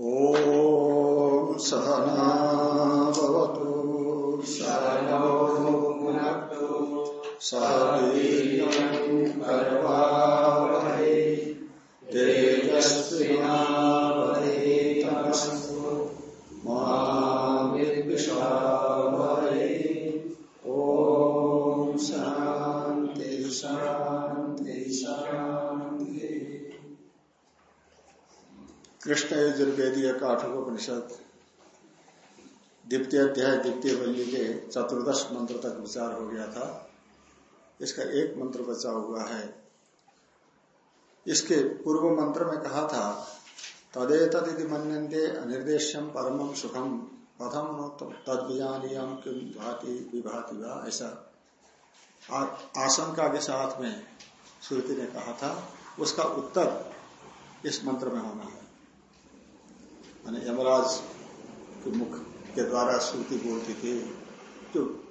ॐ सहनावतु शरणो भुनक्तु। सहवीर्यम् करवावहै मा यजुर्वेदीय काठकोपनिषद द्वितीय अध्याय, द्वितीय बल्ली के चतुर्दश मंत्र तक विचार हो गया था। इसका एक मंत्र बचा हुआ है। इसके पूर्व मंत्र में कहा था तदे तदिति मनते अनिर्देश्यम परमम सुखम प्रथम तद विजानियम किम भाति विभाति वा। ऐसा आशंका के साथ में श्रुति ने कहा था। उसका उत्तर इस मंत्र में होना है। मैंने यमराज के मुख के द्वारा श्रुति बोलती थी तो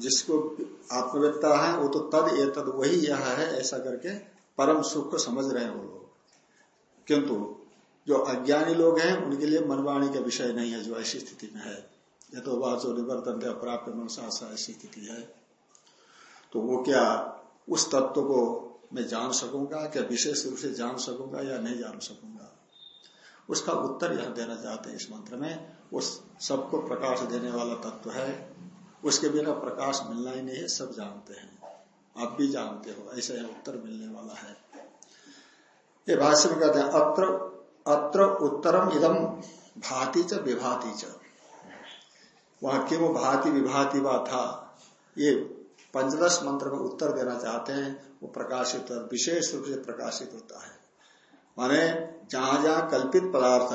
जिसको आत्मवेत्ता है, वो तो तद ये तद वही यह है, ऐसा करके परम सुख को समझ रहे हैं वो लोग। किंतु जो अज्ञानी लोग हैं, उनके लिए मनवाणी का विषय नहीं है, जो ऐसी स्थिति में है। ये तो वाचो निवर्तन अप्राप्त मनसा ऐसी स्थिति है। तो वो क्या उस तत्व को मैं जान सकूँगा, क्या विशेष रूप से जान सकूँगा या नहीं जान सकूँगा? उसका उत्तर यह देना चाहते हैं इस मंत्र में। उस सबको प्रकाश देने वाला तत्व है। उसके बिना प्रकाश मिलना ही नहीं है, सब जानते हैं। आप भी जानते हो, ऐसा यह उत्तर मिलने वाला है। ये भाष्य में कहते हैं, अत्र अत्र उत्तरम इदम भाति च विभाति च। वहाँ क्यों भाति विभाति वा था? ये पंचदश मंत्र में उत्तर देना चाहते हैं, वो प्रकाशित विशेष रूप से प्रकाशित होता है। माने जहाँ जहाँ कल्पित पदार्थ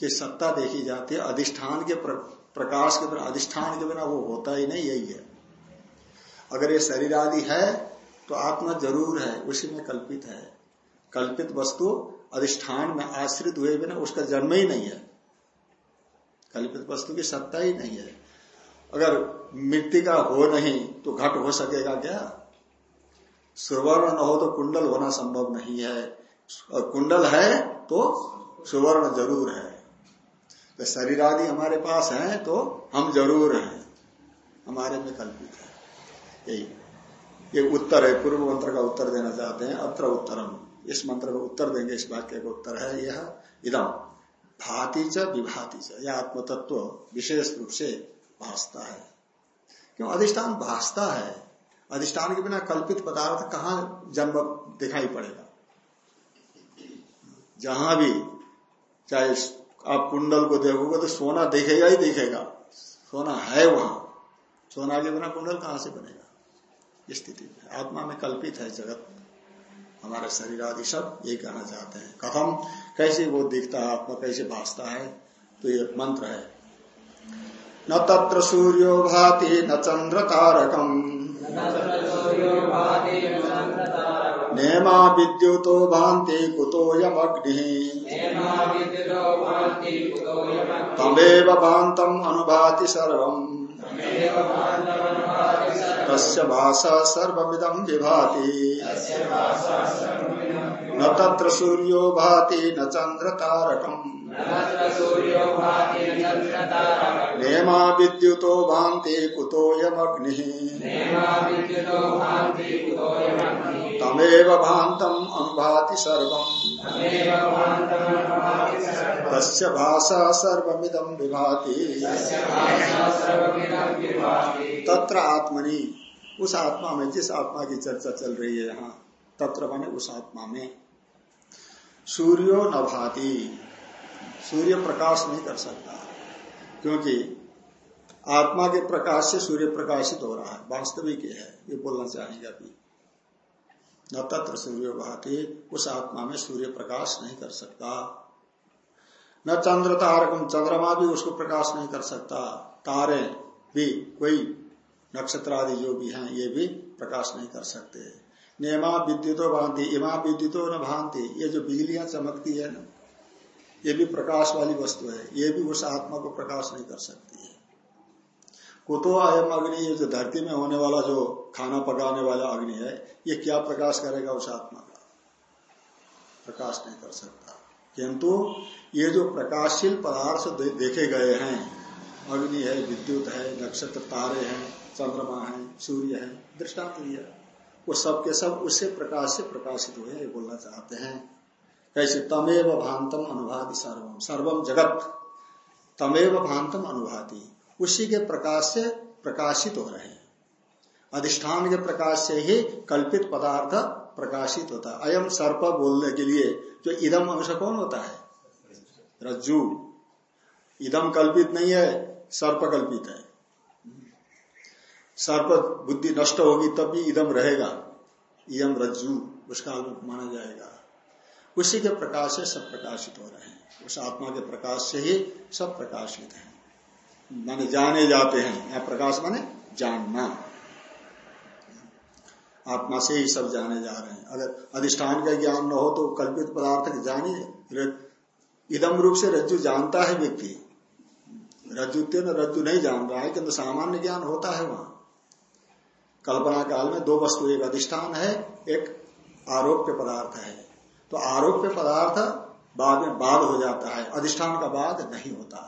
की सत्ता देखी जाती है अधिष्ठान के प्र, प्रकाश के बिना अधिष्ठान के बिना वो होता ही नहीं यही है। अगर ये शरीर आदि है तो आत्मा ज़रूर है उसी में कल्पित है। कल्पित वस्तु अधिष्ठान में आश्रित हुए बिना उसका जन्म ही नहीं है। कल्पित वस्तु की सत्ता ही नहीं है। अगर मिट्टी का हो नहीं तो घट हो सकेगा क्या? सुवर्ण न हो तो कुंडल होना संभव नहीं है। और कुंडल है तो सुवर्ण ज़रूर है। तो शरीर आदि हमारे पास है तो हम ज़रूर हैं। हमारे में कल्पित है। यही। ये उत्तर है, पूर्व मंत्र का उत्तर देना चाहते हैं। अत्र उत्तरम। इस मंत्र का उत्तर देंगे, इस वाक्य का उत्तर है यह इदम। भाति च विभाति च। यह आत्मतत्व विशेष रूप से भासता है। क्यों? अधिष्ठान भासता है। अधिष्ठान के बिना कल्पित पदार्थ कहाँ जन्म दिखाई पड़ेगा? जहाँ भी, चाहे आप कुंडल को देखोगे तो सोना दिखेगा ही दिखेगा। सोना है वहाँ। सोना के बिना कुंडल कहाँ से बनेगा? स्थिति में। आत्मा में कल्पित है जगत। हमारा शरीर आदि सब ये कहना चाहते हैं। कथम, कैसे वो दिखता है आत्मा, कैसे भासता है? तो ये मंत्र है। न तत्र सूर्यो भाति, न चंद्र तारकम। नेमा विद्युतो भांति कुतोयमग्नि तमेव भान्तम् अनुभाति सर्वम्। तस्य भाषा सर्वमिदं विभाति। न तत्र सूर्यो भाति न चंद्र तारकम् नेमा विद्युतो भान्ति कुतोऽयमग्निः तमेव भान्तम् अनुभाति सर्वम्। तस्य भाषा सर्वमिदं विभाति। तत्र आत्मनि उस आत्मा में जिस आत्मा की चर्चा चल रही है यहाँ तत्र माने उस आत्मा में। सूर्यो न भाति। सूर्य प्रकाश नहीं कर सकता, क्योंकि आत्मा के प्रकाश से सूर्य प्रकाशित हो रहा है, वास्तविक है, ये बोलना चाहेंगे अभी। न तत्र सूर्य भाति, उस आत्मा में सूर्य प्रकाश नहीं कर सकता। न चंद्र तारकम, चंद्रमा भी उसको प्रकाश नहीं कर सकता। तारे भी, कोई नक्षत्र आदि जो भी हैं, ये भी प्रकाश नहीं कर सकते। नेमा विद्युतो भांति इमा विद्युतो न भांति ये जो बिजलियाँ चमकती है ना ये भी प्रकाश वाली वस्तु है, ये भी उस आत्मा को प्रकाश नहीं कर सकती है। कुतो अयम अग्नि, ये जो धरती में होने वाला जो खाना पकाने वाला अग्नि है, ये क्या प्रकाश करेगा उस आत्मा का? प्रकाश नहीं कर सकता। किंतु ये जो प्रकाशशील पदार्थ देखे गए हैं, अग्नि है, विद्युत है, नक्षत्र तारे हैं, चंद्रमा है, सूर्य है, दृष्टांत वो सब के सब उससे प्रकाश से प्रकाशित हुए बोलना चाहते हैं। कैसे? तमेव भांतम अनुभाति सर्वम सर्वम जगत। तमेव भांतम अनुभाति। उसी के प्रकाश से प्रकाशित हो रहे अधिष्ठान के प्रकाश से ही कल्पित पदार्थ प्रकाशित होता है। अयम सर्प बोलने के लिए जो इदम अंश कौन होता है? रज्जु। इदम कल्पित नहीं है, सर्प कल्पित है। सर्प बुद्धि नष्ट होगी तब भी इदम रहेगा। इम रज्जु, उसका माना जाएगा। उसी के प्रकाश से सब प्रकाशित हो रहे हैं। उस आत्मा के प्रकाश से ही सब प्रकाशित है। माने जाने जाते हैं। यह प्रकाश माने जानना। आत्मा से ही सब जाने जा रहे हैं। अगर अधिष्ठान का ज्ञान न हो तो कल्पित पदार्थ जानिए इदम रूप से रज्जु जानता है व्यक्ति। रज्जु रज्जु नहीं जान रहा है, किंतु सामान्य ज्ञान होता है वहाँ। कल्पना काल में दो वस्तु, एक अधिष्ठान है, एक आरोप्य पदार्थ है। तो आरोप्य पदार्थ बाद में बाद हो जाता है, अधिष्ठान का बाद नहीं होता।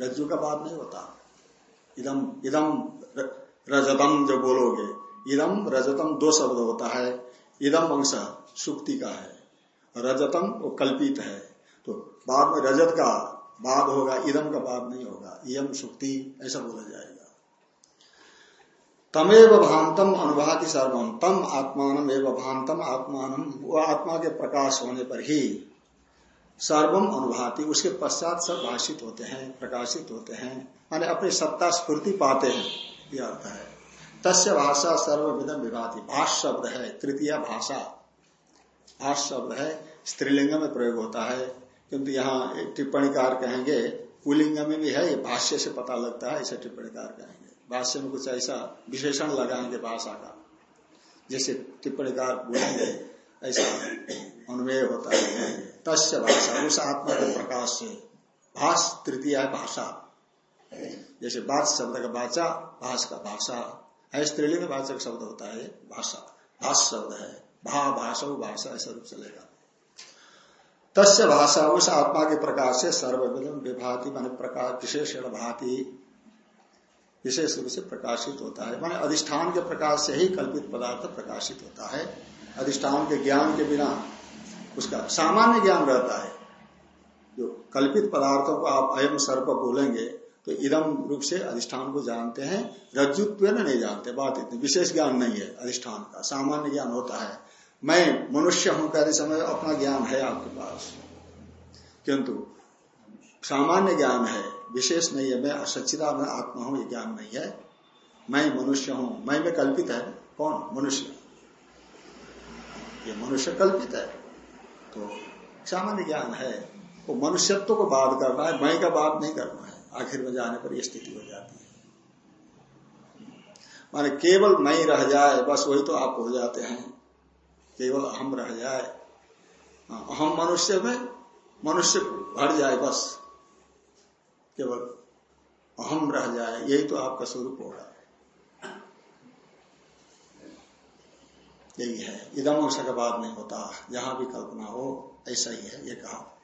रज्जु का बाद नहीं होता। इदम इदम रजतम जो बोलोगे, इदम रजतम दो शब्द होता है। इदम अंश सुक्ति का है, रजतम वो कल्पित है। तो बाद में रजत का बाद होगा, इदम का बाद नहीं होगा। इम सुक्ति, ऐसा बोला जाएगा। तमेव भांतम अनुभाति सर्वम, तम आत्मान एवं भांतम आत्मान वो आत्मा के प्रकाश होने पर ही सर्वम अनुभाति, उसके पश्चात सब भाषित होते हैं, प्रकाशित होते हैं, माने अपनी सत्ता स्फूर्ति पाते हैं यह अर्थ है। तस्य भाषा सर्वविधम विभाति, भाष शब्द है, तृतीय भाषा। भाष शब्द है, स्त्रीलिंग में प्रयोग होता है, किंतु यहाँ टिप्पणीकार कहेंगे, पुलिंग में भी है, ये भाष्य से पता लगता है ऐसे टिप्पणीकार कहेंगे। भाष्य में कुछ ऐसा विशेषण लगाएँगे भाषा का जैसे टिप्पणीकार बोलेंगे, ऐसा अनुमेय होता है। तस्य भाषा उस आत्मा के प्रकाश से भाष, तृतीय भाषा। जैसे बात शब्द का बाचा, भाष का भाषा। है स्त्रीलिंग वाचक शब्द होता है भाषा। भाष शब्द है। भा, भाषा भाषा, ऐसा रूप चलेगा तस्य भाषा, उस आत्मा के प्रकाश से सर्वविधम विभाति, मान प्रकाश, विशेषण भाति। विशेष रूप से प्रकाशित होता है। माने अधिष्ठान के प्रकाश से ही कल्पित पदार्थ प्रकाशित होता है। अधिष्ठान के ज्ञान के बिना उसका सामान्य ज्ञान रहता है। जो कल्पित पदार्थों को आप अयम सर्प बोलेंगे तो इदम रूप से अधिष्ठान को जानते हैं, रज्जुत्व नहीं जानते, बात इतनी विशेष ज्ञान नहीं है अधिष्ठान का, सामान्य ज्ञान होता है। मैं मनुष्य हूँ कहते समय अपना ज्ञान है आपके पास। किंतु सामान्य ज्ञान है। विशेष नहीं है मैं सच्चिदा मैं आत्मा हूँ ये ज्ञान नहीं है। मैं मनुष्य हूँ। मैं में कल्पित है। कौन? मनुष्य। ये मनुष्य कल्पित है। तो सामान्य ज्ञान है। वो तो मनुष्यत्व को बात करना है मैं का बात नहीं करना है। आखिर में जाने पर यह स्थिति हो जाती है। माने केवल मैं रह जाए बस वही तो आप हो जाते हैं। केवल हम रह जाए। हाँ, हम मनुष्य में मनुष्य भर जाए बस। केवल अहम रह जाए, यही तो आपका स्वरूप होगा। यही है। इदम अंश का बाद नहीं होता, जहाँ भी कल्पना हो, ऐसा ही है, ये कहा।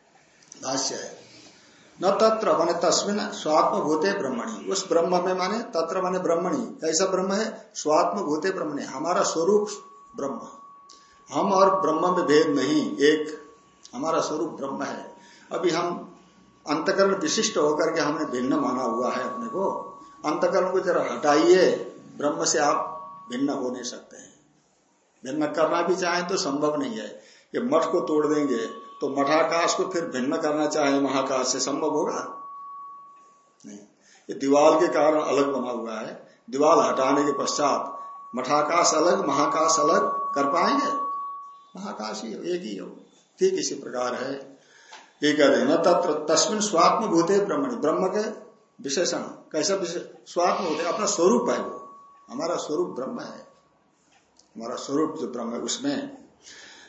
भाष्य है। न तत्र माने तस्मिन स्वात्म भूते ब्रह्मणी। उस ब्रह्म में माने तत्र माने ब्रह्मणी। कैसा ब्रह्म है? स्वात्म भूते ब्रह्मणी। हमारा स्वरूप ब्रह्म। हम और ब्रह्म में भेद नहीं। एक। हमारा स्वरूप ब्रह्म है। अभी हम अंतकरण विशिष्ट होकर के हमने भिन्न माना हुआ है अपने को। अंतकरण को जरा हटाइए, ब्रह्म से आप भिन्न हो नहीं सकते हैं। भिन्न करना भी चाहें तो संभव नहीं है। ये मठ को तोड़ देंगे तो मठाकाश को फिर भिन्न करना चाहे महाकाश से संभव होगा? नहीं। ये दीवाल के कारण अलग बना हुआ है। दीवाल हटाने के पश्चात मठाकाश अलग, महाकाश अलग, कर पाएँगे? महाकाश ही एक ही हो। ठीक इसी प्रकार है। ये कहते हैं न तत्र, तस्मिन स्वात्म भूते ब्रह्मणि। ब्रह्म के विशेषण। कैसा स्वात्म होते अपना स्वरूप है वो। हमारा स्वरूप ब्रह्म है। हमारा स्वरूप जो ब्रह्म है, उसमें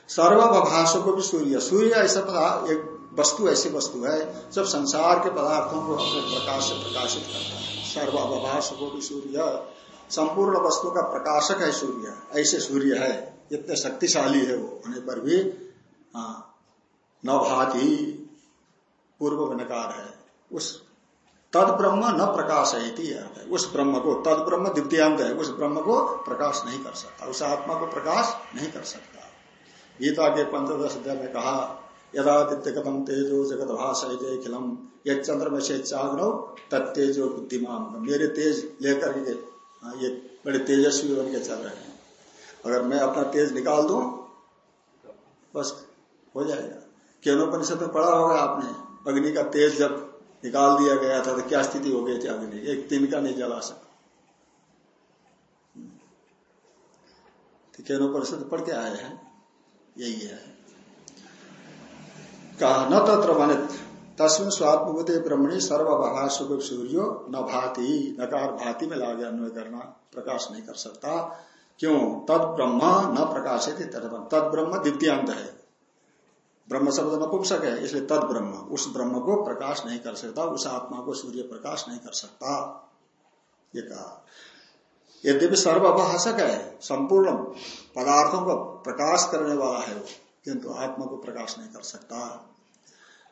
सर्वभाषो को भी सूर्य। सूर्य ऐसा एक वस्तु, ऐसी वस्तु है, जब संसार के पदार्थों को अपने प्रकाश से प्रकाशित करता है। सर्वभाष को भी सूर्य। संपूर्ण वस्तु का प्रकाशक है सूर्य। ऐसे सूर्य है। इतने शक्तिशाली है वो। होने पर भी हाँ न भाति पूर्व में है। उस तद ब्रह्म न प्रकाश है। उस ब्रह्म को तद ब्रह्म द्वितीयांत है। उस ब्रह्म को प्रकाश नहीं कर सकता। उस आत्मा को प्रकाश नहीं कर सकता। गीता के पंचदश अध्याय में कहा यदादित्य कदम तेजो जगत भाषे खिलम ये चंद्र में से चाग्नो तत्तेजो बुद्धिमान। मेरे तेज लेकर के हाँ, ये बड़े तेजस्वी बन के चल रहे हैं। अगर मैं अपना तेज निकाल दू बस हो जाएगा। केनोपनिषद में पढ़ा होगा आपने। अग्नि का तेज जब निकाल दिया गया था तो क्या स्थिति हो गई थी अग्नि एक दिन का नहीं जला सका तो केनोपनिषद पढ़ के आए हैं। यही है। कहा, न तत्र माने तस्वीन स्वात्मभूते ब्रह्मणी सर्वभा सुख सूर्यो, न भाती, नकार भाती में लागे अन्वय करना प्रकाश नहीं कर सकता। क्यों? तद ब्रह्म न प्रकाशित तद ब्रह्म द्वितीयांत है। ब्रह्म शब्द नपुंसक है, इसलिए तद ब्रह्म। उस ब्रह्म को प्रकाश नहीं कर सकता, उस आत्मा को सूर्य प्रकाश नहीं कर सकता। ये कहा। यद्यपि सर्वभाषक है, संपूर्ण पदार्थों को प्रकाश करने वाला है वो, किंतु आत्मा को प्रकाश नहीं कर सकता।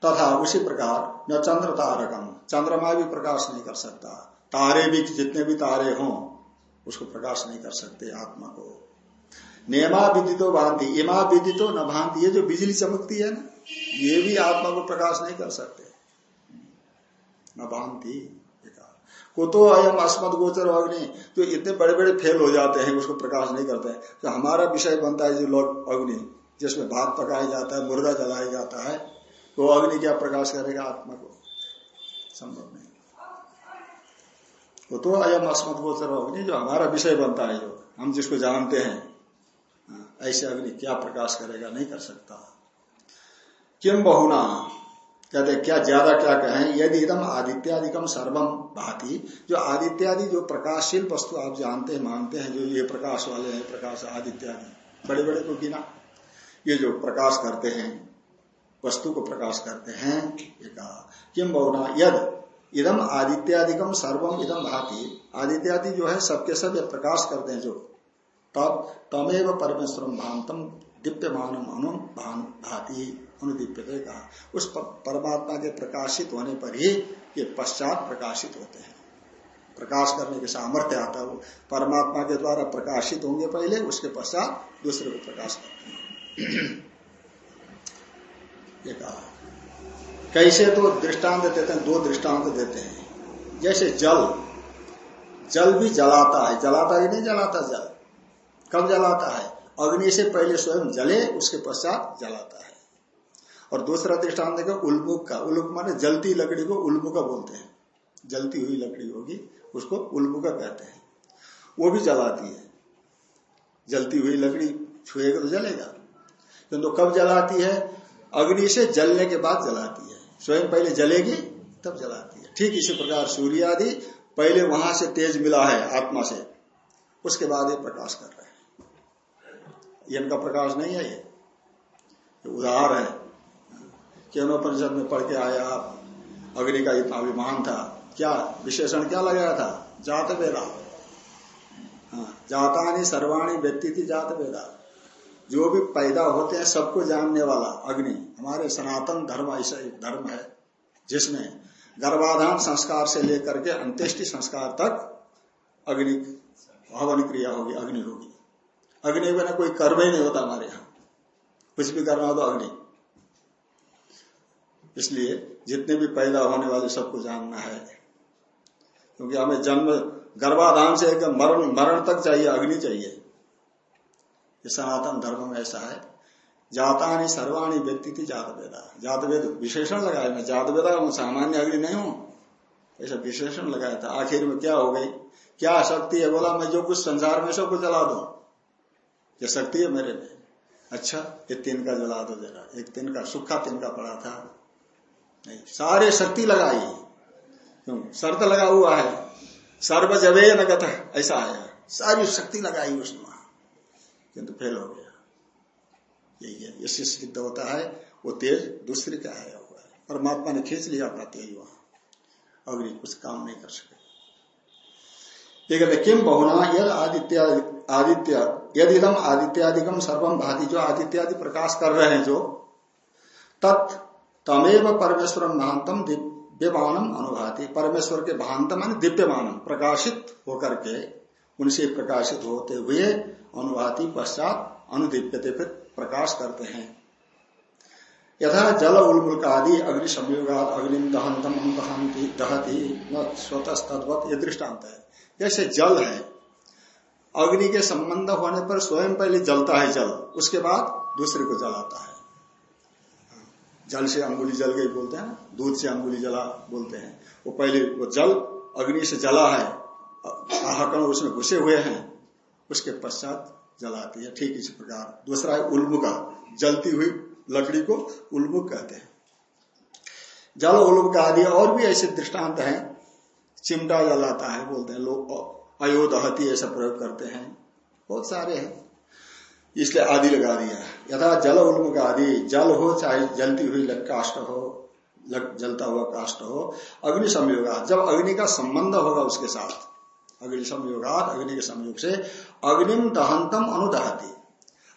तथा उसी प्रकार न चंद्र तारकम, चंद्रमा भी प्रकाश नहीं कर सकता। तारे भी, जितने भी तारे हों, उसको प्रकाश नहीं कर सकते आत्मा को। नेमा विदितो भांति। इमा विदितो न भांति। ये जो बिजली चमकती है ना ये भी आत्मा को प्रकाश नहीं कर सकते। न भांति कुतो अयम अस्मद गोचर अग्नि। जो इतने बड़े बड़े फेल हो जाते हैं उसको प्रकाश नहीं करते तो हमारा विषय बनता है जो लोग अग्नि जिसमें भात पकाया जाता है मुर्गा जलाया जाता है तो अग्नि क्या प्रकाश करेगा आत्मा को? संभव नहीं। वो तो अयम अस्मत गोचर अग्नि जो हमारा विषय बनता है जो। हम जिसको जानते हैं हाँ, ऐसे अग्नि क्या प्रकाश करेगा, नहीं कर सकता। किम बहुना? कहते, क्या ज़्यादा क्या कहें? यदि इदम आदित्यादिकम सर्वम भाती। जो आदित्यादि, जो प्रकाशशील वस्तु आप जानते हैं मानते हैं, जो ये प्रकाश वाले हैं, प्रकाश आदित्यादि बड़े बड़े को गिना। ये जो प्रकाश करते हैं, वस्तु को प्रकाश करते हैं किम बहुना? यद इदम आदित्यादिकम सर्वम इदम भाती। आदित्यादि जो है, सबके सब ये प्रकाश करते हैं, जो तब तमेव परमेश्वर भानतम दिव्य मानम अनु भाती। अनुदीप्य कहा। उस परमात्मा के प्रकाशित होने पर ही ये पश्चात प्रकाशित होते हैं। प्रकाश करने के सामर्थ्य आता है परमात्मा के द्वारा प्रकाशित होंगे पहले, उसके पश्चात दूसरे को प्रकाश करते हैं। ये कहा। कैसे तो दृष्टांत देते हैं, दो दृष्टांत देते हैं। जैसे जल। जल भी जलाता है। जलाता ही नहीं जलाता जल। कब जलाता है? अग्नि से पहले स्वयं जले, उसके पश्चात जलाता है। और दूसरा दृष्टांत देखो, उल्मुख का। उल्मुख माने जलती लकड़ी को उल्मुका बोलते हैं। जलती हुई लकड़ी होगी, उसको उल्मुका कहते हैं। वो भी जलाती है। जलती हुई लकड़ी छुएगा तो जलेगा। किंतु तो कब जलाती है? अग्नि से जलने के बाद जलाती है। स्वयं पहले जलेगी, तब जलाती है। ठीक इसी प्रकार सूर्य आदि पहले वहाँ से तेज मिला है आत्मा से। उसके बाद ये प्रकाश कर रहे हैं। इनका प्रकाश नहीं है ये। उदाहरण है। केनोपनिषद में पढ़ के आया आप अग्नि का इतना अभिमान था। क्या विशेषण क्या लगाया था? जात वेदा हाँ, जातानी सर्वाणी व्यक्ति थी जात वेदा जो भी पैदा होते हैं सबको जानने वाला अग्नि। हमारे सनातन धर्म ऐसा एक धर्म है जिसमें गर्भाधान संस्कार से लेकर के अंत्येष्टि संस्कार तक अग्नि हवन क्रिया होगी अग्नि होगी। अग्नि बिना कोई कर्म ही नहीं होता हमारे यहाँ। कुछ भी करना हो तो अग्नि। इसलिए जितने भी पैदा होने वाले सबको जानना है। क्योंकि हमें जन्म, गर्भाधान से एकदम मरण मरण तक चाहिए, अग्नि चाहिए। ये सनातन धर्म में ऐसा है। जाता नहीं सर्वाणी व्यक्ति थी जात वेदा जात वेद विशेषण लगाया। मैं जात वेदा हूँ, सामान्य अग्नि नहीं हूँ। ऐसा विशेषण लगाया था। आखिर में क्या हो गई? क्या शक्ति है? बोला, मैं जो कुछ संसार में सबको जला दू ये शक्ति है मेरे में अच्छा ये तीन का जला दो जरा। एक तीन का, सुखा तीन का पड़ा था। नहीं, सारे शक्ति लगाई। क्यों? शर्त लगा हुआ है। सर्व जबे न ऐसा आया सारी शक्ति लगाई उसमें किंतु फेल हो गया। यही है। इससे सिद्ध होता है, वो तेज दूसरे का आया हुआ है। परमात्मा ने खींच लिया तेज वहाँ। अग्नि कुछ काम नहीं कर सके। किम बहुना यद आदित्य आदित्य यदि इदम आदित्यादिकम सर्वम भाती जो आदित्यादि प्रकाश कर रहे हैं जो तत् तमेव परमेश्वर महानतम दिव्यमानम अनुभाति परमेश्वर के भांत मान दिव्यमानम प्रकाशित होकर के उनसे प्रकाशित होते हुए अनुभाति पश्चात अनुदीप्यते प्रकाश करते हैं यथा जल उलमुल्क आदि अग्नि संयोगात अग्नि दहंतम दहती न स्वतः तद्वत ये दृष्टांत है जैसे जल है, अग्नि के संबंध होने पर स्वयं पहले जलता है जल, उसके बाद दूसरे को जलाता है। जल से अंगुली जल गई बोलते हैं दूध से अंगुली जला बोलते हैं। वो पहले वो जल अग्नि से जला है आहकण उसमें घुसे हुए हैं, उसके पश्चात जलाती है। ठीक इसी प्रकार। दूसरा है उल्मुका जलती हुई लकड़ी को उल्मुख कहते हैं। जल उल्मुख आदि और भी ऐसे दृष्टांत हैं चिमटा जलाता है, बोलते हैं लोग अयोधहती ऐसा प्रयोग करते हैं। बहुत सारे हैं। इसलिए आदि लगा दिया यथा जल उन्मुख आदि जल हो चाहे जलती हुई काष्ट हो जलता हुआ काष्ट हो, अग्नि संयोग जब अग्नि का संबंध होगा उसके साथ। अग्नि संयोगात, अग्नि के संयोग से अग्निम दहंतम अनुदहती।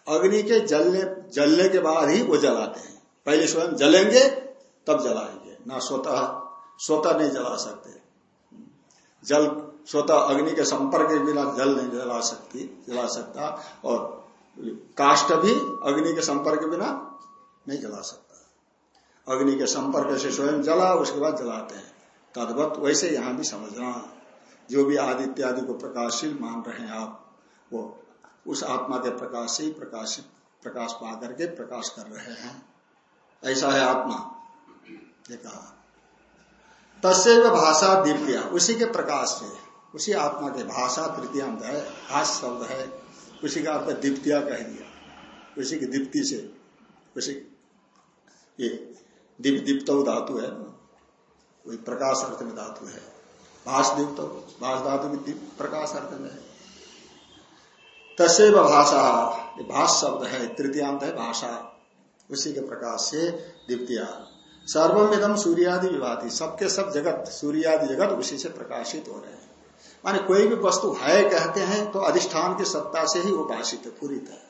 अग्नि के जलने जलने के बाद ही वो जलाते हैं। पहले स्वयं जलेंगे, तब जलाएँगे। ना स्वतः स्वतः नहीं जला सकते। जल, स्वतः अग्नि के संपर्क के बिना जल नहीं जला सकती, जला सकता, और काष्ट भी अग्नि के संपर्क के बिना नहीं जला सकता। अग्नि के संपर्क से स्वयं जला, उसके बाद जलाते हैं। तदवत वैसे यहाँ भी समझना, जो भी आदि को प्रकाशशील मान रहे हैं आप, वो उस आत्मा के प्रकाश से ही प्रकाशित, प्रकाश पा करके प्रकाश कर रहे हैं। ऐसा है आत्मा, ये कहा। तस्व भाषा दीप्तिया उसी के प्रकाश से, उसी आत्मा के भाषा तृतीयांत है, भाष शब्द है, उसी का अर्थ दीप्तिया कह दिया। उसी की दीप्ति से, उसी ये दीप, दीप्त धातु है वही प्रकाश अर्थ में धातु है। भाष दीप्त, भाष धातु भी प्रकाश अर्थ में है। तस्व भाषा भाष शब्द है तृतीयांत है भाषा। उसी के प्रकाश से दीप्तिया। सर्वमिदम सूर्यादि विभाति। सबके सब जगत, सूर्यादि जगत उसी से प्रकाशित हो रहे हैं। माने कोई भी वस्तु है कहते हैं तो अधिष्ठान की सत्ता से ही वो भाषित है पूरित है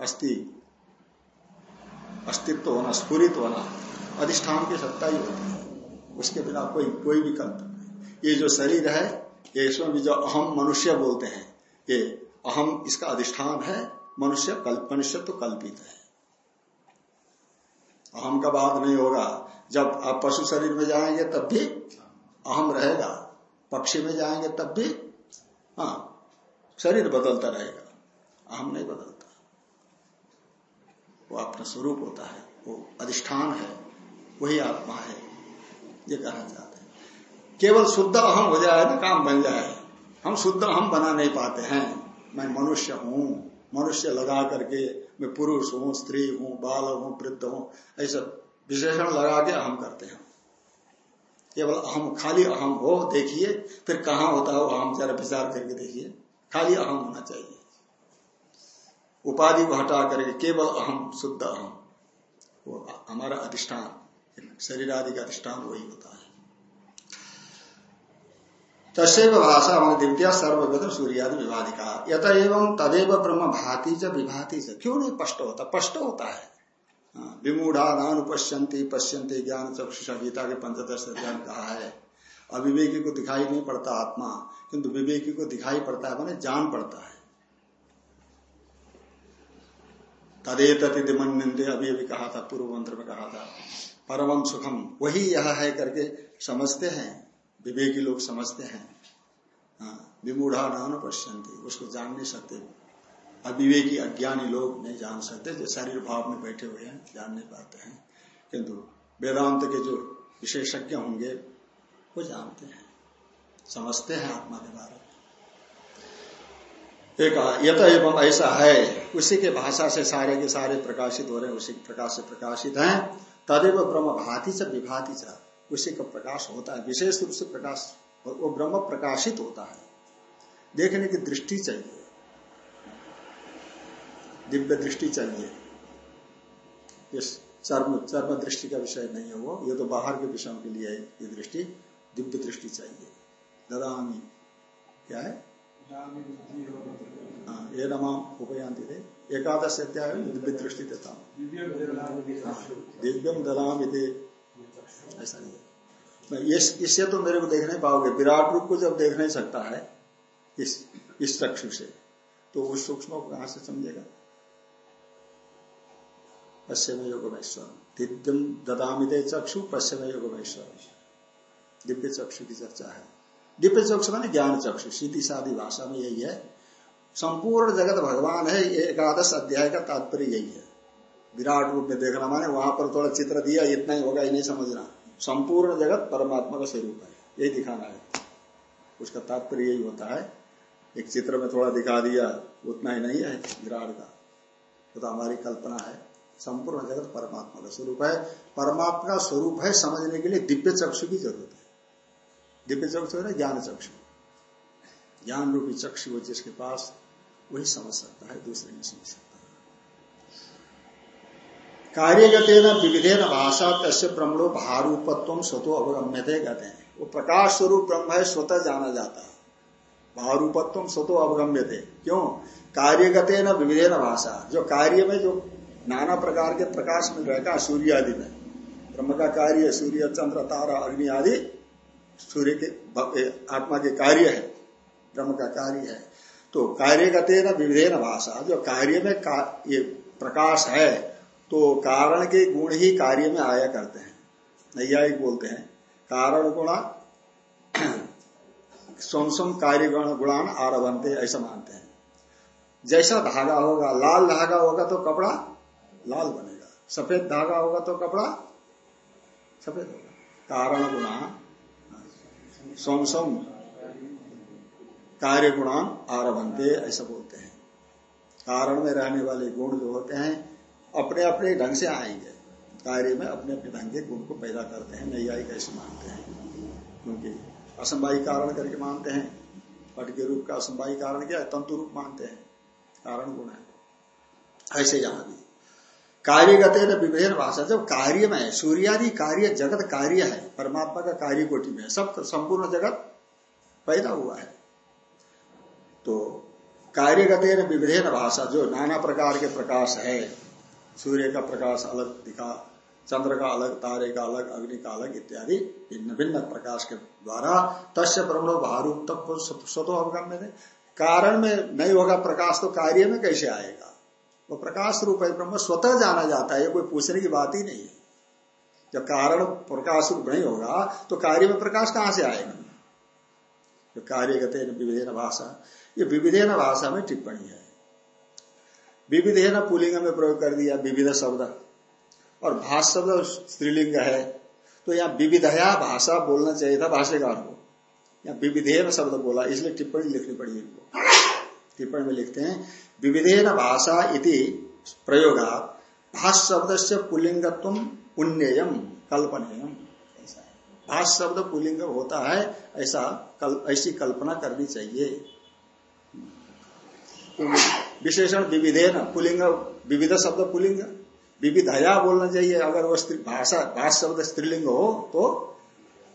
अस्थि, अस्तित्व होना, स्फुरित होना, अधिष्ठान की सत्ता ही होती है। उसके बिना कोई कोई विकल्प नहीं। ये जो शरीर है, ये इसमें भी जो अहम मनुष्य बोलते हैं, ये अहम इसका अधिष्ठान है, मनुष्य कल्प, मनुष्य तो कल्पित है। अहम का बात नहीं होगा। जब आप पशु शरीर में जाएँगे तब भी अहम रहेगा। पक्षी में जाएँगे तब भी हाँ शरीर बदलता रहेगा। अहम नहीं बदलता। वो अपना स्वरूप होता है, वो अधिष्ठान है, वही आत्मा है, ये कहना चाहते हैं। केवल शुद्ध अहम हो जाए ना, काम बन जाए। हम शुद्ध अहम बना नहीं पाते हैं। मैं मनुष्य हूँ, मनुष्य लगा करके मैं पुरुष हूँ, स्त्री हूँ, बाल हूँ, वृद्ध हूँ, ऐसा विशेषण लगा के अहम करते हैं। केवल अहम, खाली अहम हो, देखिए, फिर कहा होता है अहम जरा विचार करके देखिए। खाली अहम होना चाहिए। उपाधि को हटा करके केवल अहम, शुद्ध अहम, वो हमारा अधिष्ठान शरीर आदि का अधिष्ठान वही होता है। तस्व भाषा मान दिव्या सर्वगत सूर्यादि विवादिका। यत एवं तदेव ब्रह्म भाती च विभाती च। क्यों नहीं स्पष्ट होता? स्पष्ट होता है। विमूढ़ा नानुपश्यंती पश्यंती ज्ञान चक्षुषा गीता के पंचदश ज्ञान कहा है। अविवेकी को दिखाई नहीं पड़ता आत्मा। किंतु विवेकी को दिखाई पड़ता है, मैंने जान पड़ता है। तदे तथिमन्यंते अभी अभी कहा था, पूर्व मंत्र में कहा था। परम सुखम वही यह है करके समझते हैं। विवेकी लोग समझते हैं। हाँ, विमूढ़ा नान पश्यंती उसको जान नहीं सकते। अविवेकी अज्ञानी लोग नहीं जान सकते जो शरीर भाव में बैठे हुए हैं जान नहीं पाते हैं। किंतु वेदांत के जो विशेषज्ञ होंगे वो जानते हैं समझते हैं आत्मा के बारे में। एक यथ एवं ऐसा है उसी के भाषा से सारे के सारे प्रकाशित हो रहे हैं उसी प्रकाश से प्रकाशित हैं। तदेव ब्रह्म भाति से विभाति च। उसी का प्रकाश होता है। विशेष रूप से प्रकाश और वो ब्रह्म प्रकाशित होता है। देखने की दृष्टि चाहिए। दिव्य दृष्टि चाहिए। इस चर्म चर्म दृष्टि का विषय नहीं है वो। ये तो बाहर के विषयों के लिए है ये दृष्टि दिव्य दृष्टि चाहिए। ददामी। क्या है? हाँ, ये नमा उपयांति थे। एकादश अध्याय दिव्य दृष्टि देता हूँ। दिव्यम दलाम ऐसा नहीं। इस इससे तो मेरे को देख नहीं पाओगे। विराट रूप को जब देख नहीं सकता है, इस इस चक्षु से तो उस सूक्ष्म को कहाँ से समझेगा? पश्चिम योगमेश्वर दिव्यम ददामिदे चक्षु पश्चिम योग योगमेश्वर दिव्य चक्षु की चर्चा है। दिव्य चक्षु मानी ज्ञान चक्षु सीधी सादी भाषा में यही है। संपूर्ण जगत भगवान है एकादश अध्याय का तात्पर्य यही है। विराट रूप में देखना माने वहाँ पर थोड़ा चित्र दिया, इतना ही होगा ही नहीं समझना। संपूर्ण जगत परमात्मा का स्वरूप है। यही दिखाना है। उसका तात्पर्य यही होता है। एक चित्र में थोड़ा दिखा दिया उतना ही नहीं है विराट का। तो, तो हमारी कल्पना है। संपूर्ण जगत परमात्मा का स्वरूप है। परमात्मा का स्वरूप है समझने के लिए दिव्य चक्षु की ज़रूरत है। दिव्य चक्षु है ज्ञान चक्षु। ज्ञान रूपी चक्षु जिसके पास वही समझ सकता है दूसरे नहीं समझ सकता कार्यगते न विविधे न भाषा तस्य ब्रह्मणो भारूपत्व स्वतो अवगम्य थे कहते हैं वो प्रकाश स्वरूप ब्रह्म है स्वतः जाना जाता है। भारूपत्व स्वतो अवगम्य थे क्यों? कार्यगते न विविधे न भाषा। जो कार्य में जो नाना प्रकार के प्रकाश मिल रहे का सूर्य आदि में। ब्रह्म का कार्य सूर्य चंद्र तारा अग्नि आदि सूर्य के आत्मा के कार्य है। ब्रह्म का कार्य है। तो कार्य गते न विविधे न भाषा। जो कार्य में का, ये प्रकाश है तो कारण के गुण ही कार्य में आया करते हैं। नैयायिक बोलते हैं, कारण गुणा सोमसम कार्य गुण, गुणान आरभनते, ऐसा मानते हैं। जैसा धागा होगा, लाल धागा होगा तो कपड़ा लाल बनेगा। सफ़ेद धागा होगा तो कपड़ा सफ़ेद होगा। कारण गुणा सोमसम कार्य गुणान आरभनते, ऐसा बोलते हैं। कारण में रहने वाले गुण जो होते हैं अपने अपने ढंग से आएँगे। कार्य में अपने अपने ढंग के गुण को पैदा करते हैं, नैयायी कैसे मानते हैं। क्योंकि असंभाई कारण करके मानते हैं, पट के रूप का असंभाई कारण क्या है? तंतु रूप मानते हैं। कारण गुण है। ऐसे यहाँ भी। कार्य कार्यगत विभेद भाषा, जब कार्य में है, सूर्यादि कार्य जगत कार्य है, परमात्मा का कार्य कोटि में सब संपूर्ण जगत पैदा हुआ है। तो कार्य कार्यगत विविधेन भाषा, जो नाना प्रकार के प्रकाश है सूर्य का प्रकाश अलग, दिखा, चंद्र का अलग, तारे का अलग, अग्नि का अलग इत्यादि भिन्न भिन्न प्रकाश के द्वारा तस्य ब्रह्म भारूप तक स्वतो अवगम्य थे। कारण में नहीं होगा प्रकाश तो कार्य में कैसे आएगा? वो तो प्रकाश रूप है, ब्रह्म स्वतः जाना जाता है, ये कोई पूछने की बात ही नहीं है। जब कारण प्रकाश रूप नहीं होगा तो कार्य में प्रकाश कहाँ से आएगा? जो कार्य गते विविधेन भाषा, ये विविधेन भाषा में टिप्पणी है। विविधेन पुलिंग में प्रयोग कर दिया विविध शब्द। और भाष शब्द स्त्रीलिंग है। तो यहाँ विविधया भाषा बोलना चाहिए था भाष्यकार को। यहाँ विविधेन शब्द बोला इसलिए टिप्पणी लिखनी पड़ी इनको। टिप्पणी में लिखते हैं विविधेन भाषा इति प्रयोगा भाष शब्द से पुलिंगत्व पुण्ययम कल्पनेयम भाष शब्द पुलिंग होता है ऐसा कल, ऐसी कल्पना करनी चाहिए। विशेषण विविधेन पुलिंग, विविध शब्द पुलिंग। विविधया बोलना चाहिए। अगर वो भाषा भाष शब्द स्त्रीलिंग हो तो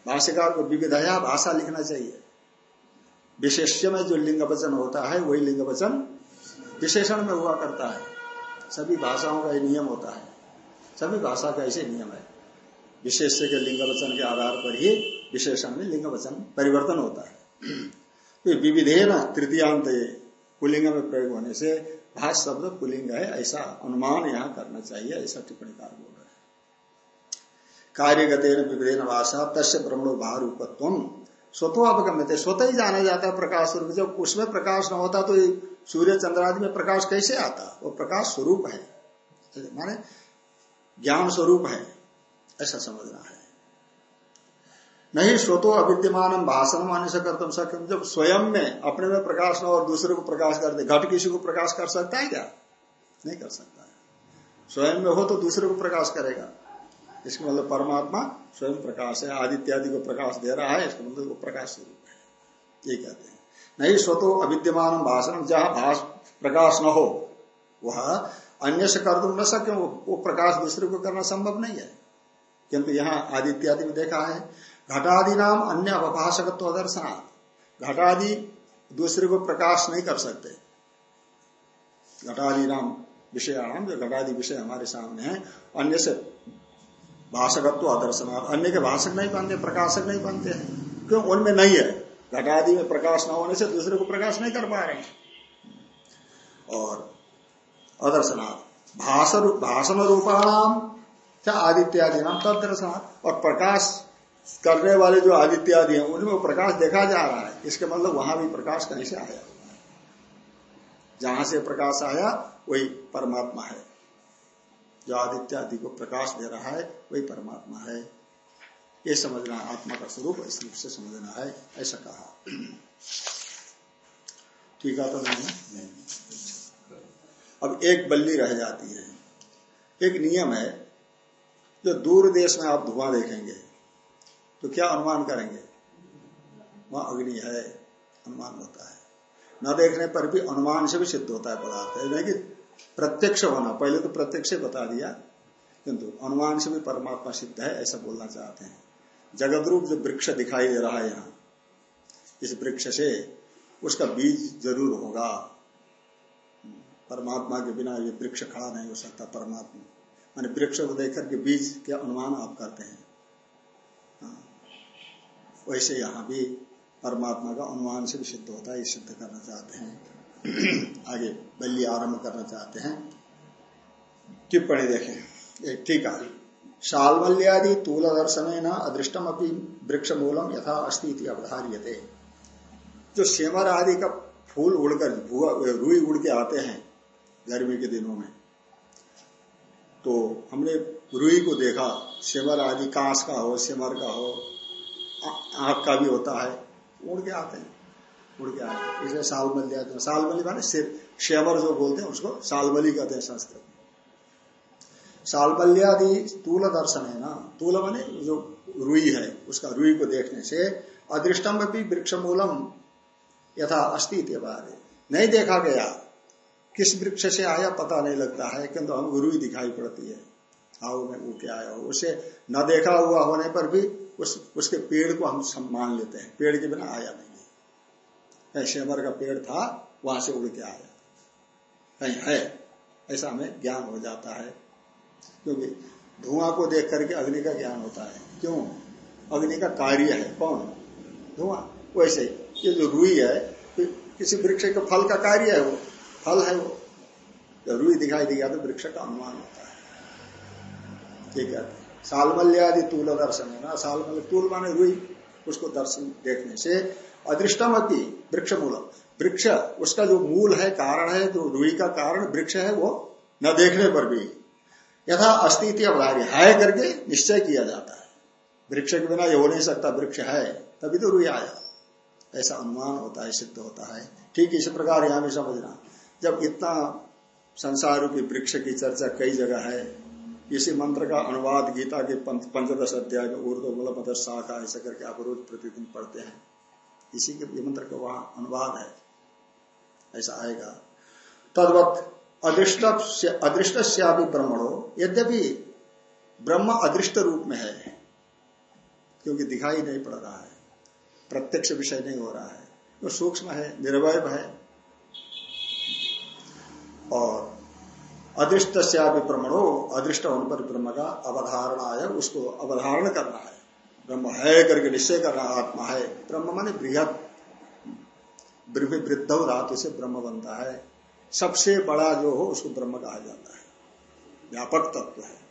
भाष्यकार को विविधया भाषा लिखना चाहिए। विशेष्य में जो लिंग वचन होता है, वही लिंग वचन विशेषण में हुआ करता है। सभी भाषाओं का नियम होता है। सभी भाषा का ऐसे नियम है। विशेष्य के लिंग वचन के आधार पर ही विशेषण में लिंग वचन परिवर्तन होता है। तो विविधे न तृतीयांत पुलिंग में प्रयोग होने से भाष शब्द पुलिंग है, ऐसा अनुमान यहाँ करना चाहिए, ऐसा टिप्पणी कार बोल रहे कार्यगते विविधेन भाषा तस्य ब्रह्मणो भारूपत्व स्वतो अपगम्य थे स्वतः ही जाना जाता है प्रकाश स्वरूप जब उसमें प्रकाश न होता तो सूर्य चंद्रादि में प्रकाश कैसे आता? वो प्रकाश स्वरूप है। माने ज्ञान स्वरूप है, ऐसा समझना है। नहीं, स्वतो अविद्यमान भाषण माने से कर तुम सकते जब स्वयं में अपने में प्रकाश न और दूसरे को प्रकाश कर दे, घट किसी को प्रकाश कर सकता है क्या? नहीं कर सकता है। स्वयं में हो तो दूसरे को प्रकाश करेगा। इसका मतलब परमात्मा स्वयं प्रकाश है, आदित्यादि को प्रकाश दे रहा है, इसका मतलब वो प्रकाश स्वरूप है। ये कहते हैं। नहीं, स्वतो अविद्यमान भाषण, जहाँ भाष प्रकाश न हो, वह अन्य से कर तुम न सके वो प्रकाश दूसरे को करना संभव नहीं है। किंतु यहाँ आदित्यादि में देखा है घटादि नाम अन्य अवभाषकत्व दर्शनाथ घटादि दूसरे को प्रकाश नहीं कर सकते। घटादि नाम विषयाणाम, जो घटादि विषय हमारे सामने है, अन्य से भाषकत्व आदर्शनाथ अन्य के भाषक नहीं बनते, प्रकाशक नहीं बनते हैं। क्यों? उनमें नहीं है। घटादि में प्रकाश न होने से दूसरे को प्रकाश नहीं कर पा रहे हैं। और अदर्शनाथ भाषण भाषण रूपाणाम क्या आदित्यादि नाम तब दर्शनाथ और प्रकाश करने वाले जो आदित्यादि हैं उनमें प्रकाश देखा जा रहा है। इसके मतलब वहाँ भी प्रकाश कहीं से आया? जहाँ से प्रकाश आया वही परमात्मा है। जो आदित्यादि को प्रकाश दे रहा है वही परमात्मा है। ये समझना है आत्मा का स्वरूप इस रूप से समझना है ऐसा कहा। ठीक है तो नहीं, नहीं। अब एक बल्ली रह जाती है। एक नियम है जो दूर देश में आप धुआँ देखेंगे तो क्या अनुमान करेंगे? वहाँ अग्नि है, अनुमान होता है। न देखने पर भी अनुमान से भी सिद्ध होता है पदार्थ। नहीं कि प्रत्यक्ष होना, पहले तो प्रत्यक्ष बता दिया। किंतु अनुमान से भी परमात्मा सिद्ध है, ऐसा बोलना चाहते हैं। जगत रूप जो वृक्ष दिखाई दे रहा है यहाँ, इस वृक्ष से उसका बीज ज़रूर होगा। परमात्मा के बिना ये वृक्ष खड़ा नहीं हो सकता, परमात्मा। मान वृक्ष को देख करके बीज के अनुमान आप करते हाँ। वैसे यहाँ भी परमात्मा का अनुमान से भी सिद्ध होता है, ये सिद्ध करना चाहते हैं। आगे बल्ली आरंभ करना चाहते हैं। टिप्पणी देखें। एक ठीक है। शालमल्यादि तूल दर्शन न अदृष्टम अपनी वृक्ष मूलम यथा अस्थिति अवधार्य जो सेमर आदि का फूल उड़कर रुई उड़ के आते हैं गर्मी के दिनों में तो हमने रुई को देखा। सेमर आदि कांस का हो, सेमर का हो आँख का भी होता है, उड़ के आते हैं, उड़ के आते हैं। इसलिए सालमली आते हैं। सालमली माने सिर शेवर जो बोलते हैं, उसको सालमली कहते हैं शास्त्र सालमल्यादि तूल दर्शन है ना? तूल माने जो रुई है, उसका रुई को देखने से अदृष्टम भी वृक्ष मूलम यथा अस्थि बारे नहीं देखा गया। किस वृक्ष से आया पता नहीं लगता है, किंतु हम रुई दिखाई पड़ती है। आओ में वो क्या आया हो। उसे न देखा हुआ होने पर भी उस, उसके पेड़ को हम सम्मान लेते हैं। पेड़ के बिना आया नहीं। शेमर का पेड़ था, वहाँ से उड़ के आया। कहीं है, ऐसा हमें ज्ञान हो जाता है। क्योंकि धुआँ को देख करके अग्नि का ज्ञान होता है। क्यों? अग्नि का कार्य है। कौन? धुआँ। वैसे ये जो रुई है किसी वृक्ष के फल का कार्य है वो। फल है वो। जब रुई दिखाई दिया तो वृक्ष का अनुमान होता है। ठीक है? सालमल्य आदि तूल दर्शन है ना? सालमल्य तूल माने रुई उसको दर्शन देखने से। अदृष्टम अपनी वृक्ष मूल वृक्ष, उसका जो मूल है, कारण है, जो रुई का कारण वृक्ष है, वो न देखने पर भी। यथा अस्तित्व अवधार्य है करके निश्चय किया जाता है। वृक्ष के बिना ये हो नहीं सकता, वृक्ष है, तभी तो रुई आया। ऐसा अनुमान होता है, सिद्ध होता है। ठीक इसी प्रकार यहाँ भी समझना। जब इतना संसारों की वृक्ष की चर्चा कई जगह है इसी मंत्र का अनुवाद गीता के पंचदश अध्याय में मदर शाखा ऐसा करके आप रोज प्रतिदिन पढ़ते हैं। इसी के मंत्र का वहाँ अनुवाद है। ऐसा आएगा। तदवत अदृष्ट अदृष्ट श्यापी ब्रह्मणो, यद्यपि ब्रह्म अदृष्ट रूप में है, क्योंकि दिखाई नहीं पड़ रहा है, प्रत्यक्ष विषय नहीं हो रहा है वो तो सूक्ष्म है निर्वय है, और अदृष्ट ब्रह्मणो अदृष्ट होने पर ब्रह्म का अवधारणा है उसको अवधारण करना है। ब्रह्म है करके निश्चय करना आत्मा है। ब्रह्म माने बृहद। वृद्ध धातु से ब्रह्म बनता है। सबसे बड़ा जो हो उसको ब्रह्म कहा जाता है। व्यापक तत्व है।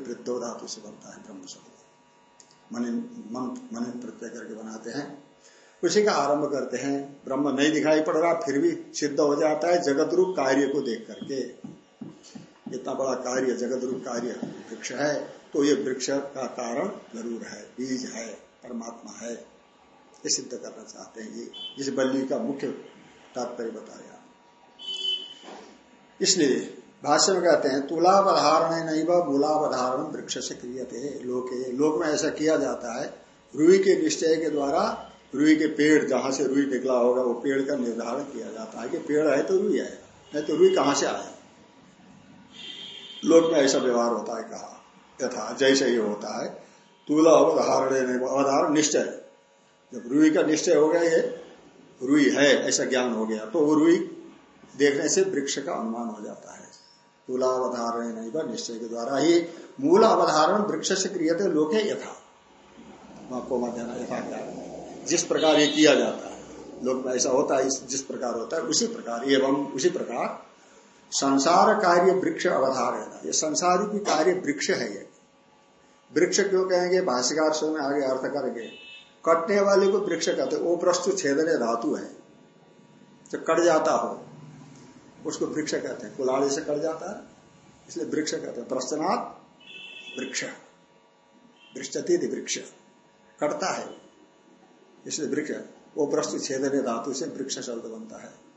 वृद्धो धातु से बनता है ब्रह्म शब्द। मन मन प्रत्यय करके बनाते हैं। उसी का आरंभ करते हैं। ब्रह्म नहीं दिखाई पड़ रहा, फिर भी सिद्ध हो जाता है जगत रूप कार्य को देख करके। इतना बड़ा कार्य जगत रूप कार्य वृक्ष है तो ये वृक्ष का कारण ज़रूर है। बीज है, परमात्मा है, ये सिद्ध करना चाहते हैं ये। इस बल्ली का मुख्य तात्पर्य बताया। इसलिए भाष्य में कहते हैं तुलावधारण नहीं व मूलावधारण वृक्ष से क्रियते। लोके, लोक में ऐसा किया जाता है, रुई के निश्चय के द्वारा रुई के पेड़ जहाँ से रुई निकला होगा, वो पेड़ का निर्धारण किया जाता है कि पेड़ है तो रुई है नहीं तो रुई कहाँ से आए? लोक में ऐसा व्यवहार होता है कहा, यथा, जैसे ही होता है, तुला अवधारण अवधारण निश्चय। जब रुई का निश्चय हो गया, ये रुई है, ऐसा ज्ञान हो गया तो वो रुई देखने से वृक्ष का अनुमान हो जाता है। तुला, अवधारण नहीं बा, निश्चय के द्वारा ही मूल अवधारण वृक्ष से क्रिय थे लोके यथा। आपको देना यथा क्या जिस प्रकार ये किया जाता है। लोक में ऐसा होता है जिस प्रकार होता है, उसी प्रकार, एवं उसी प्रकार संसार कार्य वृक्ष अवधारण ये संसार की कार्य वृक्ष है ये। वृक्ष क्यों कहेंगे? भाष्यकार में आगे अर्थ करेंगे। कटने वाले को वृक्ष कहते वो प्रस्तु छेदने धातु है। जो कट जाता हो, उसको वृक्ष कहते हैं। कुलाड़ी से कट जाता है, इसलिए वृक्ष कहते हैं। प्रस्तनात् वृक्ष। वृक्ष। कटता है इसलिए वृक्ष वो प्रस्तुत छेदने धातु से वृक्ष शब्द बनता है।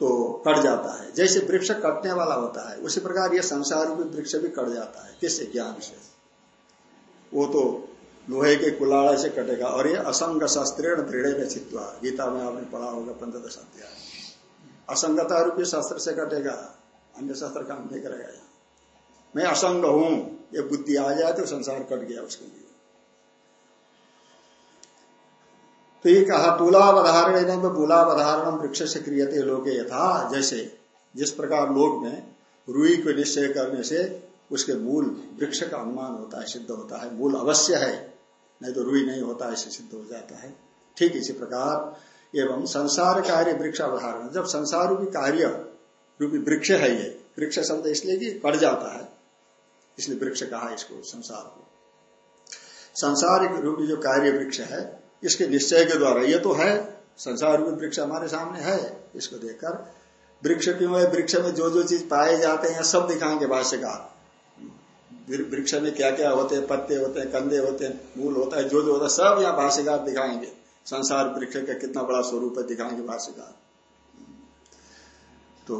तो कट जाता है। जैसे वृक्ष कटने वाला होता है, उसी प्रकार ये संसार भी वृक्ष भी कट जाता है। किससे? ज्ञान से। वो तो लोहे के कुलाड़ा से कटेगा। और ये असंग शस्त्रेण दृढ़ में चित्वा गीता में आपने पढ़ा होगा पंचदश अध्याय। असंगता रूपी शस्त्र से कटेगा। अन्य शस्त्र काम नहीं करेगा। मैं असंग हूँ। ये बुद्धि आ जाए तो संसार कट गया उसके लिए। तो ये कहा तुलावधारण बुलावधारण वृक्ष से क्रियते लोगे यथा। जैसे जिस प्रकार लोग में रुई को निश्चय करने से उसके मूल वृक्ष का अनुमान होता है, सिद्ध होता है, मूल अवश्य है, नहीं तो रुई नहीं होता, ऐसे सिद्ध हो जाता है। ठीक इसी प्रकार एवं संसार कार्य वृक्ष अवधारण। जब संसार रूपी कार्य रूपी वृक्ष है ये, वृक्ष शब्द इसलिए कि कट जाता है, इसलिए वृक्ष कहा इसको, संसार को। संसार रूपी जो कार्य वृक्ष है इसके निश्चय के द्वारा, ये तो है, संसार रूपी वृक्ष हमारे सामने है, इसको देखकर, वृक्ष क्यों है, वृक्ष में जो जो चीज़ पाए जाते हैं, सब दिखाएँगे भाष्यकार। वृक्ष में क्या क्या होते हैं, पत्ते होते हैं, कंधे होते हैं, मूल होता है जो जो होता है, सब यहाँ भाष्यकार दिखाएँगे। संसार वृक्ष का कितना बड़ा स्वरूप है, दिखाएँगे भाष्यकार। तो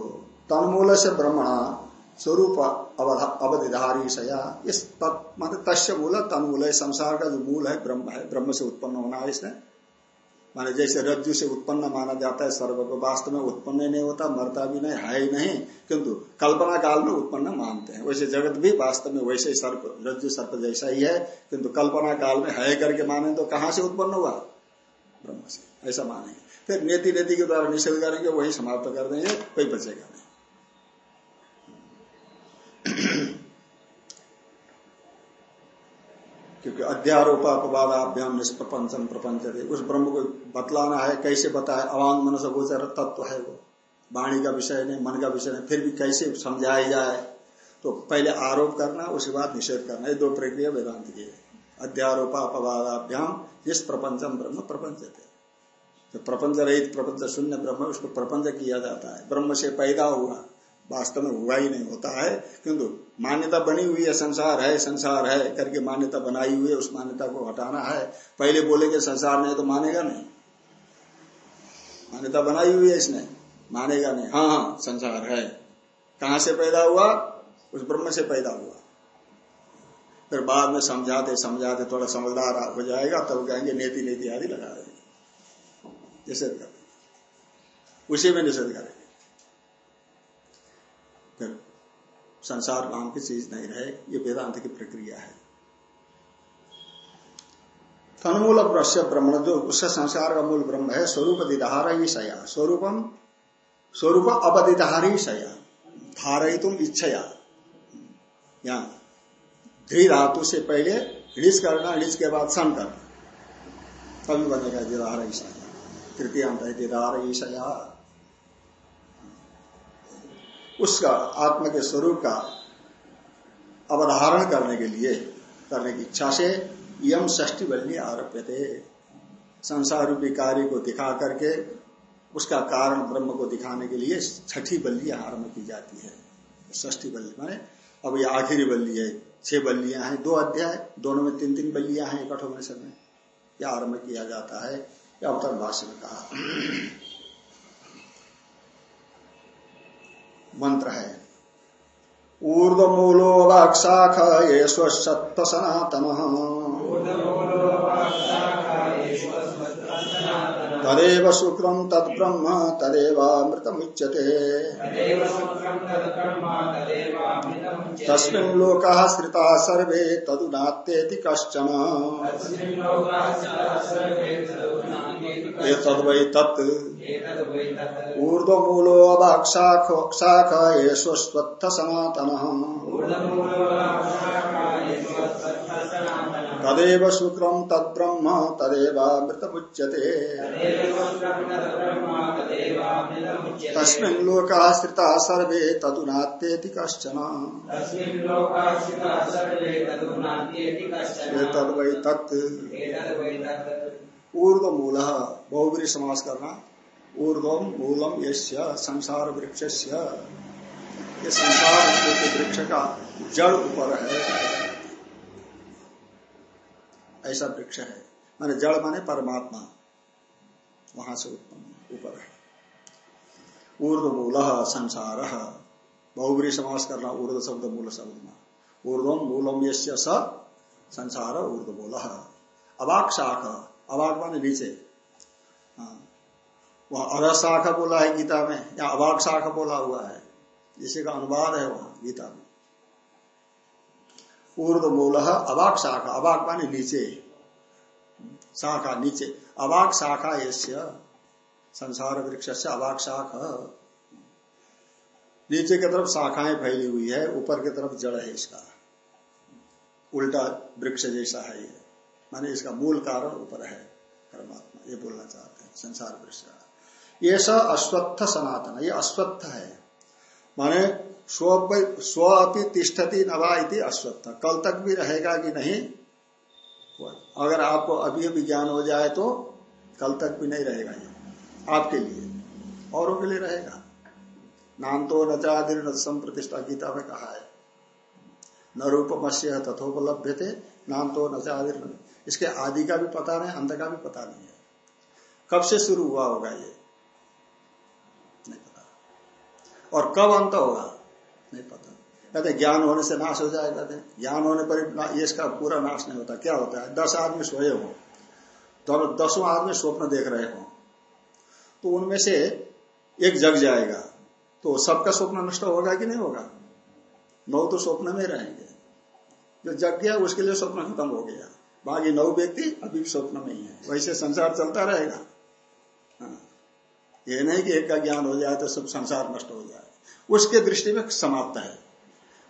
तनमूल से ब्रह्मणा स्वरूप अवधिधारी सया। इस तस्य मूल, तन्मूल संसार का जो मूल है, ब्रह्म है। ब्रह्म से उत्पन्न होना है इसने। माने जैसे रज्जु से उत्पन्न माना जाता है, सर्व को वास्तव में उत्पन्न नहीं होता, मरता भी नहीं, है ही नहीं। किंतु कल्पना काल में उत्पन्न मानते हैं। वैसे जगत भी वास्तव में वैसे ही सर्प रज्जु सर्प जैसा ही है। किंतु कल्पना काल में है करके माने तो कहाँ से उत्पन्न हुआ? ब्रह्म से। ऐसा मानेंगे। फिर नेति नेति के द्वारा निषेध करेंगे, वही समाप्त कर देंगे, कोई बचेगा नहीं। क्योंकि अध्यारोपापवादाभ्याम निष्प्रपंचम प्रपंच उस ब्रह्म को बतलाना है, कैसे बताए अवांग मन से गोचर तत्व है वो। वाणी का विषय नहीं, मन का विषय नहीं, फिर भी कैसे समझाया जाए? तो पहले आरोप करना, उसके बाद निषेध करना। ये दो प्रक्रिया वेदांत की है। अध्यारोपापवादाभ्याम जिस प्रपंचम ब्रह्म प्रपंच थे जो प्रपंच रहित, प्रपंच शून्य ब्रह्म, उसको प्रपंच किया जाता है। ब्रह्म से पैदा हुआ, वास्तव में हुआ ही नहीं, होता है। किंतु मान्यता बनी हुई है, संसार है संसार है, करके मान्यता बनाई हुई है, उस मान्यता को हटाना है। पहले बोलेंगे संसार नहीं तो मानेगा नहीं। मान्यता बनाई हुई है इसने, मानेगा नहीं। हाँ हाँ संसार है। कहा से पैदा हुआ? उस ब्रह्म से पैदा हुआ। फिर बाद में समझाते समझाते थोड़ा समझदार हो जाएगा, तब तो कहेंगे नेति नेति आदि लगा देंगे। निषेध कर उसी में निषेध करेंगे। फिर संसार नाम की चीज़ नहीं रहे ये वेदांत की प्रक्रिया है। तनमूल प्रश्य ब्रह्म जो उससे संसार का मूल ब्रह्म है स्वरूप दिधार ही सया। स्वरूपम स्वरूप अवधिधार ही सया। धारय तुम इच्छया। ध्री धातु से पहले हिड़िस करना हिड़िस के बाद सन करना। तभी बनेगा दिधार ईशया तृतीय है दिधार ईशया उसका आत्मा के स्वरूप का अवधारण करने के लिए, करने की इच्छा से यम ष्टी बल्ली आरोप्य थे संसार रूपी कार्य को दिखा करके उसका कारण ब्रह्म को दिखाने के लिए छठी बल्ली आरंभ की जाती है। ष्टी बल्ली माने, अब ये आखिरी बल्ली है, छह बल्लियाँ हैं, दो अध्याय, दोनों में तीन तीन बल्लियाँ हैं कठोर में यह आरंभ किया जाता है यह अवतर भाष्य में कहा। मंत्र है। ऊर्धमूलो वाक्शाख ये स्वत्व तदेव शुक्रम तद्ब्रह्म तदेवामृतमुच्यते। तस्मिन् लोकाः श्रिताः सर्वे तदुनात्येति कश्चन। एतद्वै तत्। ऊर्ध्वमूलो अवाक्शाख शाख येष्वत्थ सनातनः तदेव शुक्रम तद्ब्रह्म तदेवामृतमुच्यते तस्मिन् लोकाः श्रिताः सर्वे तदुनात्येति कश्चन। एतद्वै तत्। ऊर्ध्व मूल बहुबरी समास करना। ऊर्ध्वम मूलम यश्य संसार वृक्ष ये संसार वृक्ष का जड़ ऊपर है। ऐसा वृक्ष है। माने जड़ माने परमात्मा। वहाँ से उत्पन्न ऊपर है। ऊर्ध मूल संसार। बहुबरी समास करना ऊर्ध शब्द, मूल शब्द में ऊर्धम मूलम यश्य स संसार ऊर्ध मूल अवाक शाख अवाक माने नीचे। हाँ। वह अर बोला है गीता में, या अवाक शाखा बोला हुआ है। इसी का अनुवाद है वहाँ, गीता में। ऊर्द मूल अवाक शाखा। अवाक माने नीचे। शाखा नीचे। अवाक शाखा यश्य संसार वृक्ष से अवाक शाखा। नीचे की तरफ़ शाखाएँ फैली हुई है, ऊपर की तरफ़ जड़ है इसका। उल्टा वृक्ष जैसा है ये। माने इसका मूल कारण ऊपर है, परमात्मा। ये बोलना चाहते हैं संसार वृक्ष ये स अश्वत्थ सनातन। ये अश्वत्थ है। माने स्व अपनी तिष्ठती नवा इति अश्वत्थ कल तक भी रहेगा कि नहीं? अगर आपको अभी अभी ज्ञान हो जाए तो कल तक भी नहीं रहेगा ये। आपके लिए। औरों के लिए रहेगा। नाम तो नचादिर न संप्रतिष्ठा गीता में कहा है। न रूपमस्य तथोपलब्ध थे नाम तो नचादिर इसके आदि का भी पता नहीं, अंत का भी पता नहीं है। कब से शुरू हुआ होगा ये नहीं पता और कब अंत होगा? नहीं पता। कहते ज्ञान होने से नाश हो जाएगा ज्ञान होने पर इसका पूरा नाश नहीं होता। क्या होता है? दस आदमी सोए हो। दोनों दसों आदमी स्वप्न देख रहे हो। तो उनमें से एक जग जाएगा। तो सबका स्वप्न नष्ट होगा कि नहीं होगा? नौ तो स्वप्न में रहेंगे। जो जग गया, उसके लिए स्वप्न खत्म हो गया। बाकी नौ व्यक्ति अभी भी स्वप्न में ही है। वैसे संसार चलता रहेगा। ये नहीं कि एक का ज्ञान हो जाए तो सब संसार नष्ट हो जाए। उसके दृष्टि में समाप्त है।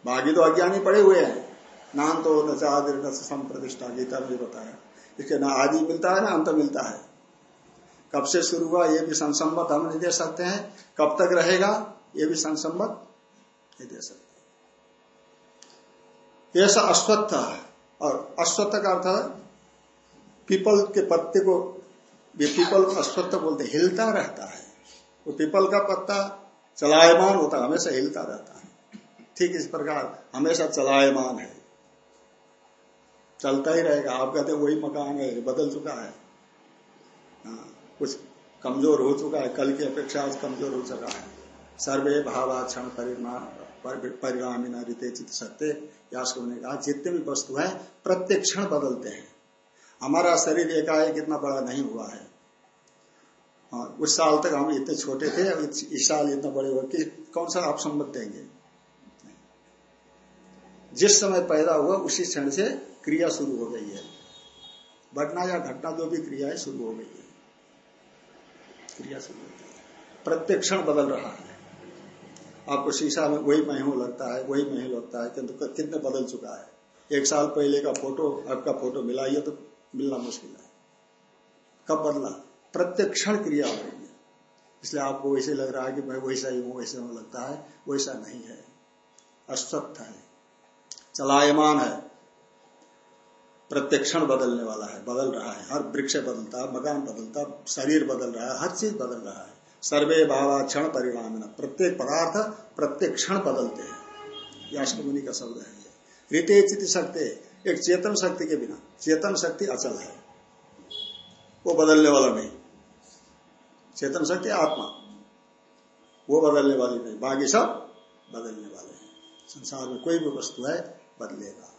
बाकी तो अज्ञानी पड़े हुए हैं। नाम तो न आदि न संप्रतिष्ठा गीता में बताया। इसके ना आदि मिलता है, ना अंत मिलता है। कब से शुरू हुआ ये भी संसम्मत हम नहीं दे सकते हैं। कब तक रहेगा, ये भी संसम्मत नहीं दे सकते। ऐसा अश्वत्थ और अश्वत्थ का अर्थ पीपल के पत्ते को, ये पीपल अश्वत्थ बोलते हिलता रहता है। वो पीपल का पत्ता चलायमान होता है हमेशा हिलता रहता है। ठीक इस प्रकार हमेशा चलायमान है। चलता ही रहेगा। आप कहते वही मकान है बदल चुका है। हाँ, कुछ कमज़ोर हो चुका है कल की अपेक्षा आज कमज़ोर हो चुका है। सर्वे भावाक्षण परिणामी रीते चित सत्य यास ने कहा जितने भी वस्तु है प्रत्येक क्षण बदलते हैं। हमारा शरीर एकाएक इतना बड़ा नहीं हुआ हाँ, उस साल तक हम इतने छोटे थे इस साल इतना बड़े हुए कि कौन सा आप संबंध देंगे? जिस समय पैदा हुआ, उसी क्षण से क्रिया शुरू हो गई है। बढ़ना या घटना जो भी क्रिया है शुरू हो गई है, क्रिया शुरू हो गई प्रत्येक क्षण बदल रहा है। आपको शीशा में वही महू लगता है, वही महू लगता है, किंतु कितने बदल चुका है। एक साल पहले का फ़ोटो, आपका फ़ोटो मिला, ये तो मिलना मुश्किल है। कब बदला? प्रत्येक क्षण क्रिया हो रही है। इसलिए आपको वैसे लग रहा है कि मैं वैसा ही हूँ, वैसे हूँ लगता है, वैसा नहीं है। अस्वस्थ है। चलायमान है। प्रत्यक्षण बदलने वाला है, बदल रहा है। हर वृक्ष बदलता, मकान बदलता, शरीर बदल रहा है, हर चीज़ बदल रहा है। सर्वे भावा क्षण परिणाम प्रत्येक पदार्थ, प्रत्येक क्षण बदलते हैं। मुनि का शब्द है रीते चित शक्ति, एक चेतन शक्ति के बिना। चेतन शक्ति अचल है। वो बदलने वाला नहीं। चेतन शक्ति आत्मा। वो बदलने वाली नहीं। बाकी सब बदलने वाले हैं। संसार में कोई भी वस्तु है, बदलेगा।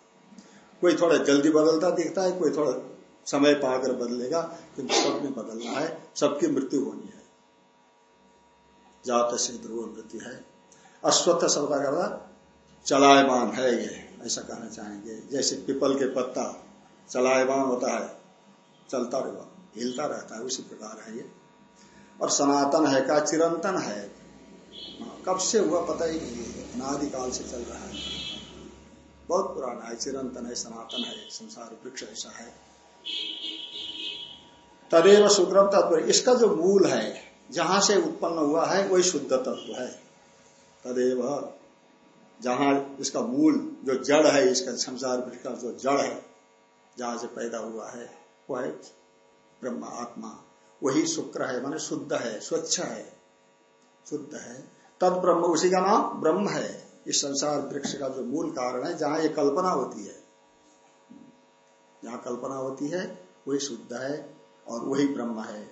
कोई थोड़ा जल्दी बदलता दिखता है, कोई थोड़ा समय पाकर बदलेगा किंतु सब में बदलना है, सबकी मृत्यु होनी है। जात से ध्रुव मृत्यु है। अश्वत्थ शब्द का चलायमान है ये, ऐसा कहना चाहेंगे। जैसे पिपल के पत्ता चलायमान होता है, चलता रहेगा हिलता रहता है, उसी प्रकार है ये। और सनातन है का चिरंतन है। कब से हुआ पता ही नहीं है, अनादिकाल से चल रहा है। बहुत पुराना है, चिरंतन है, सनातन है, संसार वृक्ष ऐसा है। तदेव शुक्रम तत्व, इसका जो मूल है, जहाँ से उत्पन्न हुआ है, वही शुद्ध तत्व है। तदेव, जहाँ इसका मूल, जो जड़ है, इसका संसार वृक्ष का जो जड़ है, जहाँ से पैदा हुआ है, वह है ब्रह्म आत्मा। वही शुक्र है, माने शुद्ध है, स्वच्छ है, शुद्ध है। तद ब्रह्म, उसी का नाम ब्रह्म है। इस संसार वृक्ष का जो मूल कारण है, जहाँ ये कल्पना होती है। जहाँ कल्पना होती है, वही शुद्ध है और वही ब्रह्म है।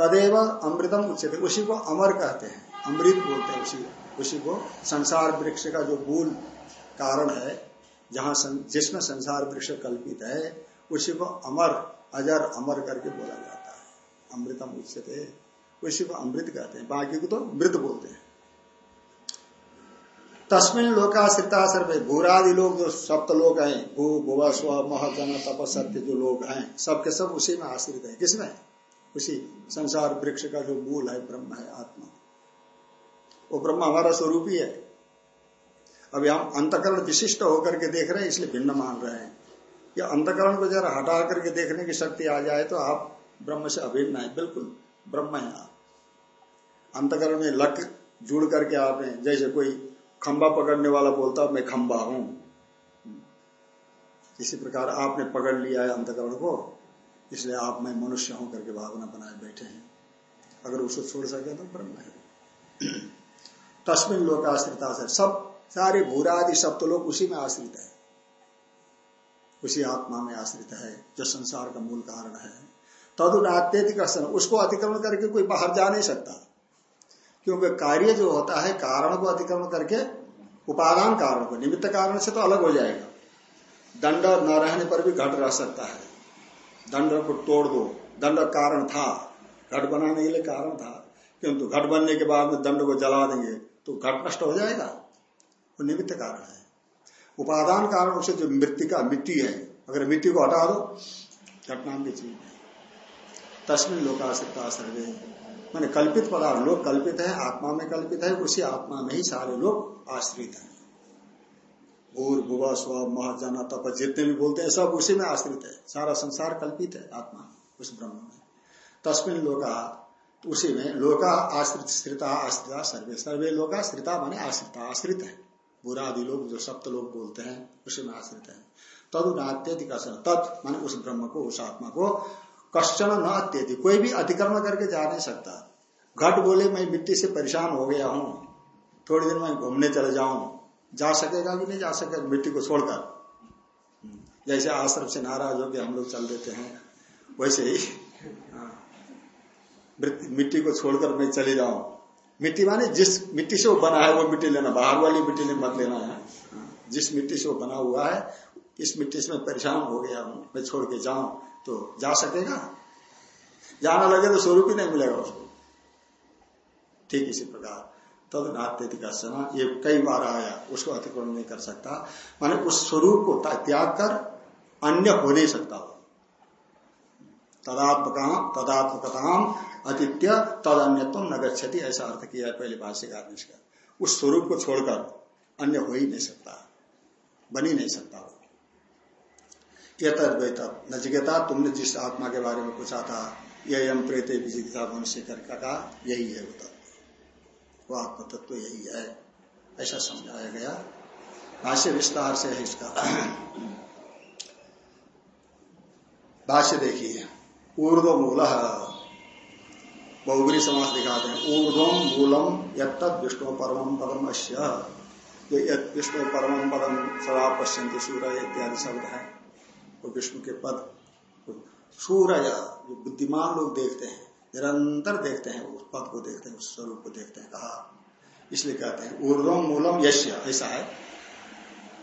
तदेव अमृतम उच्चते उसी को अमर कहते हैं। अमृत बोलते हैं उसी उसी को। संसार वृक्ष का जो मूल कारण है, जहाँ जिसमें संसार वृक्ष कल्पित है, उसी को अमर, अजर अमर करके बोला जाता है। अमृतम उच्चते उसी को अमृत कहते हैं, बाकी को तो मृत बोलते हैं। तस्मिन लोकाश्रिता सर्वे। भूरादि लोग जो सप्त लोग हैं भू भुवा स्व महजन तपसत्य जो लोग हैं सबके सब उसी में आश्रित है। किसमें? उसी संसार, वृक्ष का जो मूल है, ब्रह्म है, आत्मा। वो ब्रह्म हमारा स्वरूप ही है। अभी हम अंतकरण विशिष्ट होकर के देख रहे हैं, इसलिए भिन्न मान रहे हैं। या अंतकरण को जरा हटा करके देखने की शक्ति आ जाए तो आप ब्रह्म से अभिन्न है, बिल्कुल ब्रह्म है आप। अंतकरण में लक जुड़ करके आपने जैसे कोई खंबा पकड़ने वाला बोलता, मैं खंबा हूँ। इसी प्रकार आपने पकड़ लिया है अंतकरण को, इसलिए आप मैं मनुष्य हूँ करके भावना बनाए बैठे हैं। अगर उसको छोड़ सके तो ब्रह्म है। तस्मिन लोग आश्रिता सब सारे भूरा आदि सब तो लोग उसी में आश्रित है। उसी आत्मा में आश्रित है, जो संसार का मूल कारण है। तदुनात्यतिक उसको अतिक्रमण करके कोई बाहर जा नहीं सकता। क्योंकि कार्य जो होता है, कारण को अतिक्रमण करके, उपादान कारण को, निमित्त कारण से तो अलग हो जाएगा। दंड न रहने पर भी घट रह सकता है। दंड को तोड़ दो। दंड कारण था। घट बनाने के लिए कारण था। किंतु घट बनने के बाद में दंड को जला देंगे तो घट नष्ट हो जाएगा। वो निमित्त कारण है। उपादान कारण से जो मृत्यु का मिट्टी है, अगर मिट्टी को हटा दो घटना की चीज़ तस्मिन लोकाशक्ता सर्वे। मैंने कल्पित पदार्थ लोग कल्पित है, आत्मा में कल्पित है, उसी आत्मा में ही सारे लोग आश्रित है। भूर भुवा स्व महजना तप, जितने भी बोलते हैं, सब उसी में आश्रित है। सारा संसार कल्पित है आत्मा उस ब्रह्म में। तस्मिन लोका, उसी में लोका आश्रित, श्रिता आश्रिता सर्वे। सर्वे लोका, श्रिता माने आश्रिता, आश्रित है। बुरा आदि लोग जो सप्त लोग बोलते हैं, उसी में आश्रित है। तद नात्यधिक तत् माने उस ब्रह्म को, उस आत्मा को कश्चन न अत्यधि, कोई भी अतिक्रमण करके जा नहीं सकता घट बोले मैं मिट्टी से परेशान हो गया हूँ, थोड़ी देर में घूमने चले जाऊँ, जा सकेगा कि नहीं, जा सकेगा मिट्टी को छोड़कर जैसे आश्रम से नाराज़ हो हम लोग चल देते हैं, वैसे ही हाँ। मिट्टी को छोड़कर मैं चले जाऊँ मिट्टी माने जिस मिट्टी से वो बना है, वो मिट्टी लेना, बाहर वाली मिट्टी ने मत लेना है हाँ। जिस मिट्टी से वो बना हुआ है इस मिट्टी मैं परेशान हो गया हूँ, मैं छोड़ के जाऊँ तो जा सकेगा? जाना लगे तो स्वरूप ही नहीं मिलेगा उसको। ठीक इसी प्रकार। तद तो का सना ये कई बार आया, उसको अतिक्रमण नहीं कर सकता। माने उस स्वरूप को त्याग कर अन्य हो नहीं सकता वो। तदात्मका तदात्मकताम, अतिथ्य तद अन्यत्व न गच्छति, ऐसा अर्थ किया है पहले भाष्यकार ने इसका। उस स्वरूप को छोड़कर अन्य हो ही नहीं सकता, बनी नहीं सकता वो तद्वैत नचिकेता, तुमने जिस आत्मा के बारे में पूछा था, यह यम प्रेत विजिता मनुष्य करके कहा यही है वो तत्व। वो आत्म तत्व यही है। ऐसा समझाया गया। भाष्य विस्तार से है इसका। भाष्य देखिए। ऊर्ध्व मूल, बहुगुरी समाज दिखाते हैं। ऊर्ध्वम मूलम यद विष्णु परम पदम अश्य विष्णु परम पदम सदा पश्यंती सूर्य इत्यादि शब्द है। वो विष्णु के पद सूर्य जो बुद्धिमान लोग देखते हैं, निरंतर देखते हैं, उस पद को देखते हैं, उस स्वरूप को देखते हैं। कहा। इसलिए कहते हैं ऊर्धम मूलम यश्य, ऐसा है।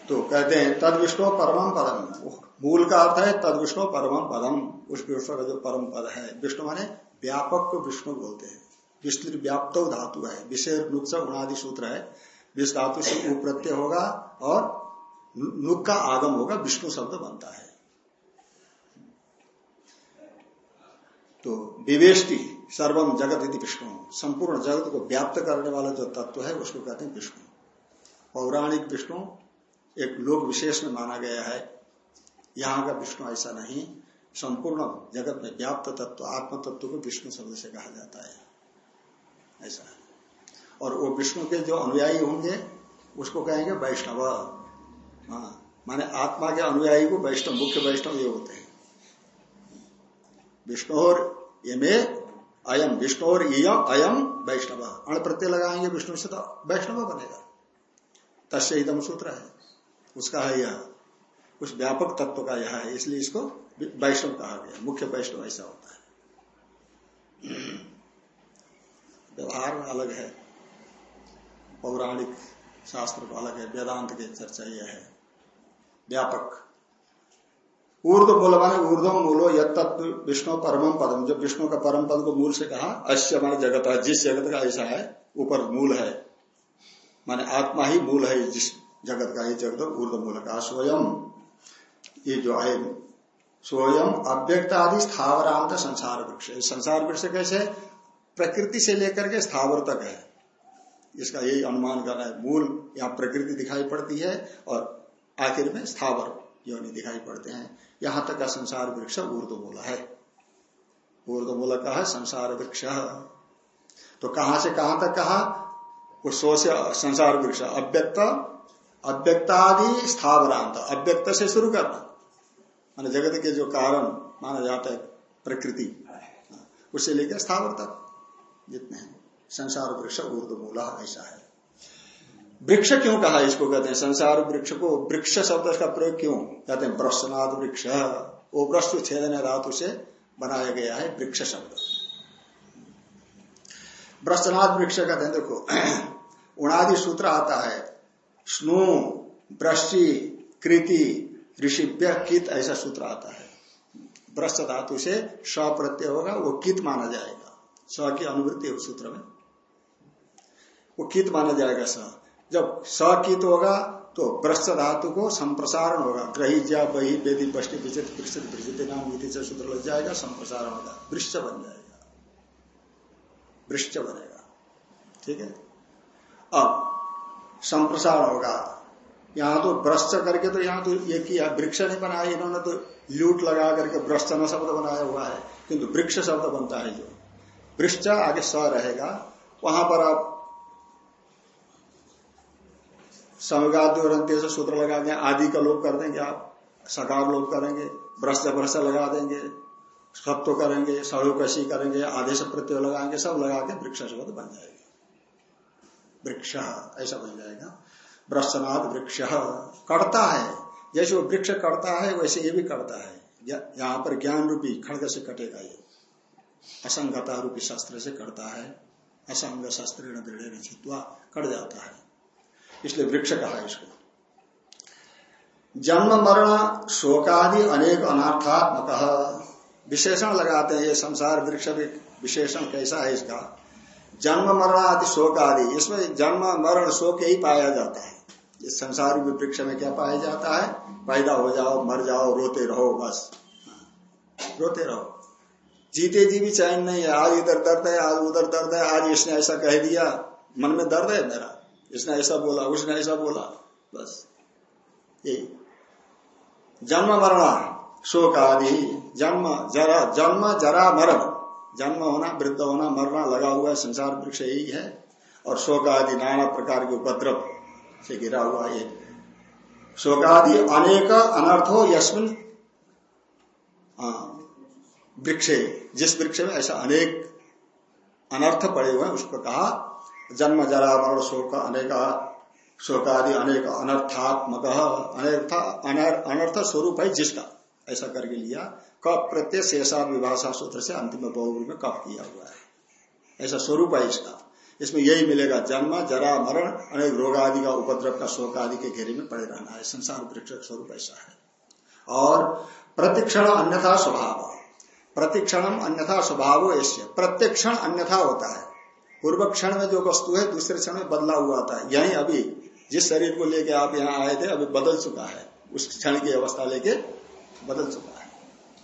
तो कहते हैं तद विष्णु परम पदम। मूल का अर्थ है तद विष्णु परम पदम। उस विष्णु का जो परम पद है, विष्णु माने व्यापक को विष्णु बोलते हैं। विष्णु व्याप्त धातु है विषय नुक उणादि सूत्र है। विष धातु से उप्रत्यय होगा और नुक का आगम होगा, विष्णु शब्द बनता है। तो विवेष्टि सर्वम जगत यदि विष्णु संपूर्ण जगत को व्याप्त करने वाला जो तत्व है, उसको कहते हैं विष्णु। पौराणिक विष्णु एक लोक विशेष में माना गया है। यहाँ का विष्णु ऐसा नहीं। संपूर्ण जगत में व्याप्त तत्व, आत्म तत्व को विष्णु शब्द से कहा जाता है। ऐसा है। और वो विष्णु के जो अनुयायी होंगे, उसको कहेंगे वैष्णव। हाँ माने आत्मा के अनुयायी को वैष्णव, मुख्य वैष्णव ये होते हैं। विष्णु और ये अयम विष्णु और अयम वैष्णव। अण प्रत्यय लगाएँगे विष्णु से तो वैष्णव बनेगा। तस्म सूत्र है। उसका है यह, उस व्यापक तत्व का यह है, इसलिए इसको वैष्णव कहा गया मुख्य वैष्णव ऐसा होता है। व्यवहार में अलग है। पौराणिक शास्त्र अलग है। वेदांत की चर्चा यह है। व्यापक ऊर्द मूल माने ऊर्धम मूलो यद तत्व विष्णु परम पदम। जब विष्णु का परम पद को मूल से कहा अश्य माने जगत है, जिस जगत का ऐसा है, ऊपर मूल है। माने आत्मा ही मूल है, जिस जगत का ये जगत ऊर्द मूल का, स्वयं। ये जो है स्वयं अव्यक्त आदि स्थावरांत संसार वृक्ष। संसार वृक्ष कैसे प्रकृति से लेकर के स्थावर तक है। इसका यही अनुमान करना है। मूल यहाँ प्रकृति दिखाई पड़ती है और आखिर में स्थावर। योनि दिखाई पड़ते हैं। यहाँ तक का संसार वृक्ष ऊर्द मूल है। ऊर्द मूल का है संसार वृक्ष। तो कहाँ से कहाँ तक कहा? सो से संसार वृक्ष। अव्यक्त, अव्यक्तादि स्थावरांत। अव्यक्त से शुरू करना। मान जगत के जो कारण, माना जाता है प्रकृति, उससे लेकर स्थावर तक जितने हैं। संसार वृक्ष ऊर्द मूला ऐसा है। वृक्ष क्यों कहा इसको कहते हैं? संसार वृक्ष को वृक्ष शब्द का प्रयोग क्यों कहते हैं? ब्रश्नाद वृक्ष। वो वृक्ष छेदन धातु से बनाया गया है, वृक्ष शब्द। ब्रश्नाद वृक्ष कहते हैं, देखो, उणादि सूत्र आता है, स्नु, वृष्टि, कृति ऋषिव्य कित, ऐसा सूत्र आता है। भ्रष्ट धातु से स प्रत्यय होगा, वो कित माना जाएगा। स की अनुवृत्ति सूत्र में। वो कित माना जाएगा स? जब सकित होगा तो भ्रष्ट धातु को संप्रसारण होगा। ग्रही ज्या बही वेदी पष्टि विचित विकसित विचित नाम विधि से सूत्र लग जाएगा, संप्रसारण होगा। वृक्ष बन जाएगा। वृक्ष बनेगा। ठीक है? अब संप्रसारण होगा। यहाँ तो भ्रष्ट करके तो यहाँ तो ये किया, वृक्ष नहीं बनाया, इन्होंने तो लूट लगा करके भ्रष्ट न शब्द बनाया हुआ है, किंतु वृक्ष शब्द बनता है जो। वृक्ष आगे स रहेगा, वहाँ पर आप समगाद्योरंत्य से सूत्र लगा देंगे आदि का लोप कर देंगे आप सकार लोप करेंगे, भ्रष्ट भ्रष्ट लगा देंगे, सत्व करेंगे सड़ोकशी करेंगे आदेश प्रत्यय लगाएँगे, सब लगा के वृक्ष शब्द बन जाएगा। वृक्ष, ऐसा बन जाएगा। वृक्षनाथ वृक्ष, कटता है, जैसे वो वृक्ष कटता है, वैसे ये भी कटता है। यहाँ पर ज्ञान रूपी खड़ग से कटेगा ये। असंगता रूपी शास्त्र से कटता है, असंग शस्त्र दृढ़ कट जाता है। इसलिए वृक्ष कहा इसको। जन्म, मरण शोकादि अनेक अनार्थात्मक विशेषण लगाते हैं। ये संसार वृक्ष विशेषण कैसा है इसका? जन्म, मरण आदि शोक आदि, इसमें जन्म, मरण, शोक यही पाया जाता है। इस संसार वृक्ष में क्या पाया जाता है? पैदा हो जाओ, मर जाओ, रोते रहो, बस। रोते रहो। जीते जी भी चैन नहीं है। आज इधर दर्द है, आज उधर दर्द है, आज इसने ऐसा कह दिया। मन में दर्द है मेरा? इसने ऐसा बोला, उसने ऐसा बोला, बस। यही जन्म मरण शोक आदि जन्म, जरा जन्म, जरा मरण। जन्म होना, वृद्ध होना, मरना, लगा हुआ है संसार वृक्ष यही है। और शोक आदि नाना प्रकार के उपद्रव से गिरा हुआ ये। शोकादि अनेक अनर्थ हो यशमिन वृक्ष। जिस वृक्ष में ऐसा अनेक अनर्थ पड़े हुए हैं, उसको कहा जन्म जरा मरण शोक अनेक शोकादि अनेक अनर्थात्मक, अनर्थ अनर्थ स्वरूप है जिसका। ऐसा करके लिया। कप प्रत्यय शेषा विभाषा सूत्र से अंतिम बहु में कप किया हुआ है। ऐसा स्वरूप है इसका। इसमें यही मिलेगा जन्म जरा मरण अनेक रोग आदि का उपद्रव का शोक आदि के घेरे में पड़े रहना है। संसार वृक्ष स्वरूप ऐसा है। और प्रतिक्षण अन्यथा स्वभाव। प्रतिक्षणम अन्यथा स्वभाव ऐसे प्रत्येक क्षण अन्यथा होता है। पूर्व क्षण में जो वस्तु है, दूसरे क्षण में बदला हुआ था यही अभी जिस शरीर को लेके आप यहाँ आए थे, अभी बदल चुका है। उस क्षण की अवस्था लेके बदल चुका है।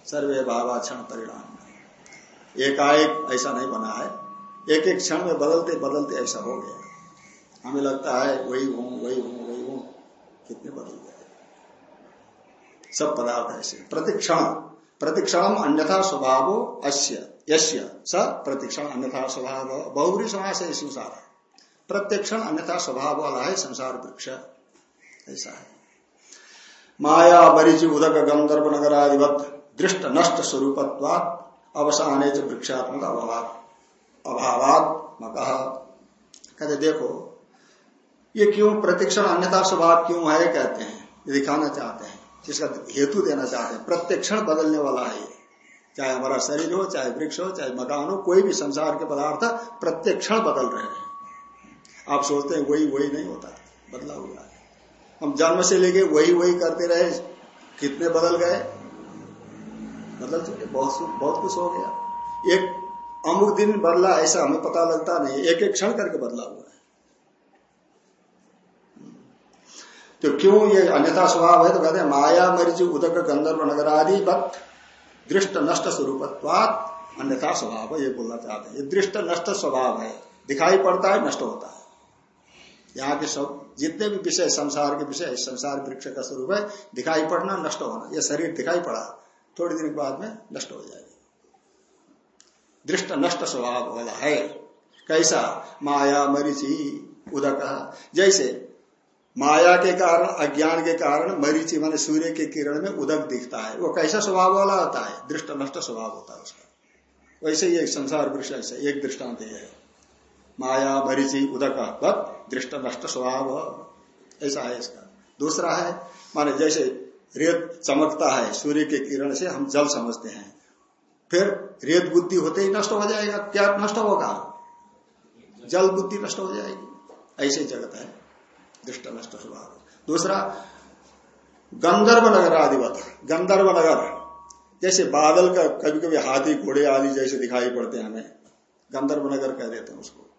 सर्वे भावा क्षण परिणाम। एकाएक ऐसा नहीं बना है। एक एक क्षण में बदलते बदलते ऐसा हो गया। हमें लगता है, वही हूँ वही हूँ वही हूँ, कितने बदल गए। सब पदार्थ ऐसे। प्रतिक्षण प्रतिक्षण अन्यथा स्वभाव अश्य यश्य स प्रतिक्षण अन्यथा स्वभाव बहुरी समास है संसार है प्रत्यक्षण अन्यथा स्वभाव वाला है संसार वृक्ष। ऐसा है। माया बरिचि उदक, गंधर्व नगर आदिवत दृष्ट, नष्ट स्वरूप अवसाने च वृक्षात्मक अभाव अभावात्मक कहते, देखो, ये क्यों प्रतिक्षण अन्यथा स्वभाव क्यों है, कहते हैं। दिखाना चाहते हैं। जिसका हेतु देना चाहते हैं। प्रत्यक्षण बदलने वाला है चाहे हमारा शरीर हो, चाहे वृक्ष हो, चाहे मकान हो, कोई भी संसार के पदार्थ प्रत्यक्षण बदल रहे हैं। आप सोचते हैं वही वही नहीं होता बदला हुआ है। हम जन्म से लेके वही वही करते रहे, कितने बदल गए? बदल चुके बहुत बहुत कुछ हो गया। एक अमुक दिन बदला, ऐसा हमें पता लगता नहीं एक एक क्षण करके बदला हुआ है। तो क्यों ये अन्यथा स्वभाव है? तो कहते हैं, माया, मरिच, उदक, गंधर्व, नगर आदि, बत दृष्ट नष्ट स्वरूपत्वात अन्यथा स्वभाव ये बोलना चाहते हैं। ये दृष्ट नष्ट स्वभाव है। दिखाई पड़ता है, नष्ट होता है। यहाँ के सब, जितने भी विषय, संसार के विषय, संसार वृक्ष का स्वरूप है, दिखाई पड़ना, नष्ट होना। यह शरीर दिखाई पड़ा, थोड़ी दिन के बाद में नष्ट हो जाएगा। दृष्ट नष्ट स्वभाव वाला है। कैसा? माया, मरीची, उदक। जैसे माया के कारण, अज्ञान के कारण मरीचि माने सूर्य के किरण में उदक दिखता है। वो कैसा स्वभाव वाला होता है? दृष्ट नष्ट स्वभाव होता है उसका। वैसे ही एक संसार वृक्ष ऐसा एक दृष्टांत यह है। माया, मरीचि, उदक बत दृष्ट नष्ट स्वभाव। ऐसा है इसका। दूसरा है, माने जैसे रेत चमकता है, सूर्य के किरण से हम जल समझते हैं। फिर रेत बुद्धि होते ही नष्ट हो जाएगा। क्या नष्ट होगा? जल बुद्धि नष्ट हो जाएगी। ऐसे जगत है। दृष्ट, नष्ट स्वभाव दूसरा, गंधर्व नगर आदिवत गंधर्व नगर जैसे बादल का कभी कभी हाथी, घोड़े आदि जैसे दिखाई पड़ते हैं हमें। गंधर्व नगर कह देते हैं उसको।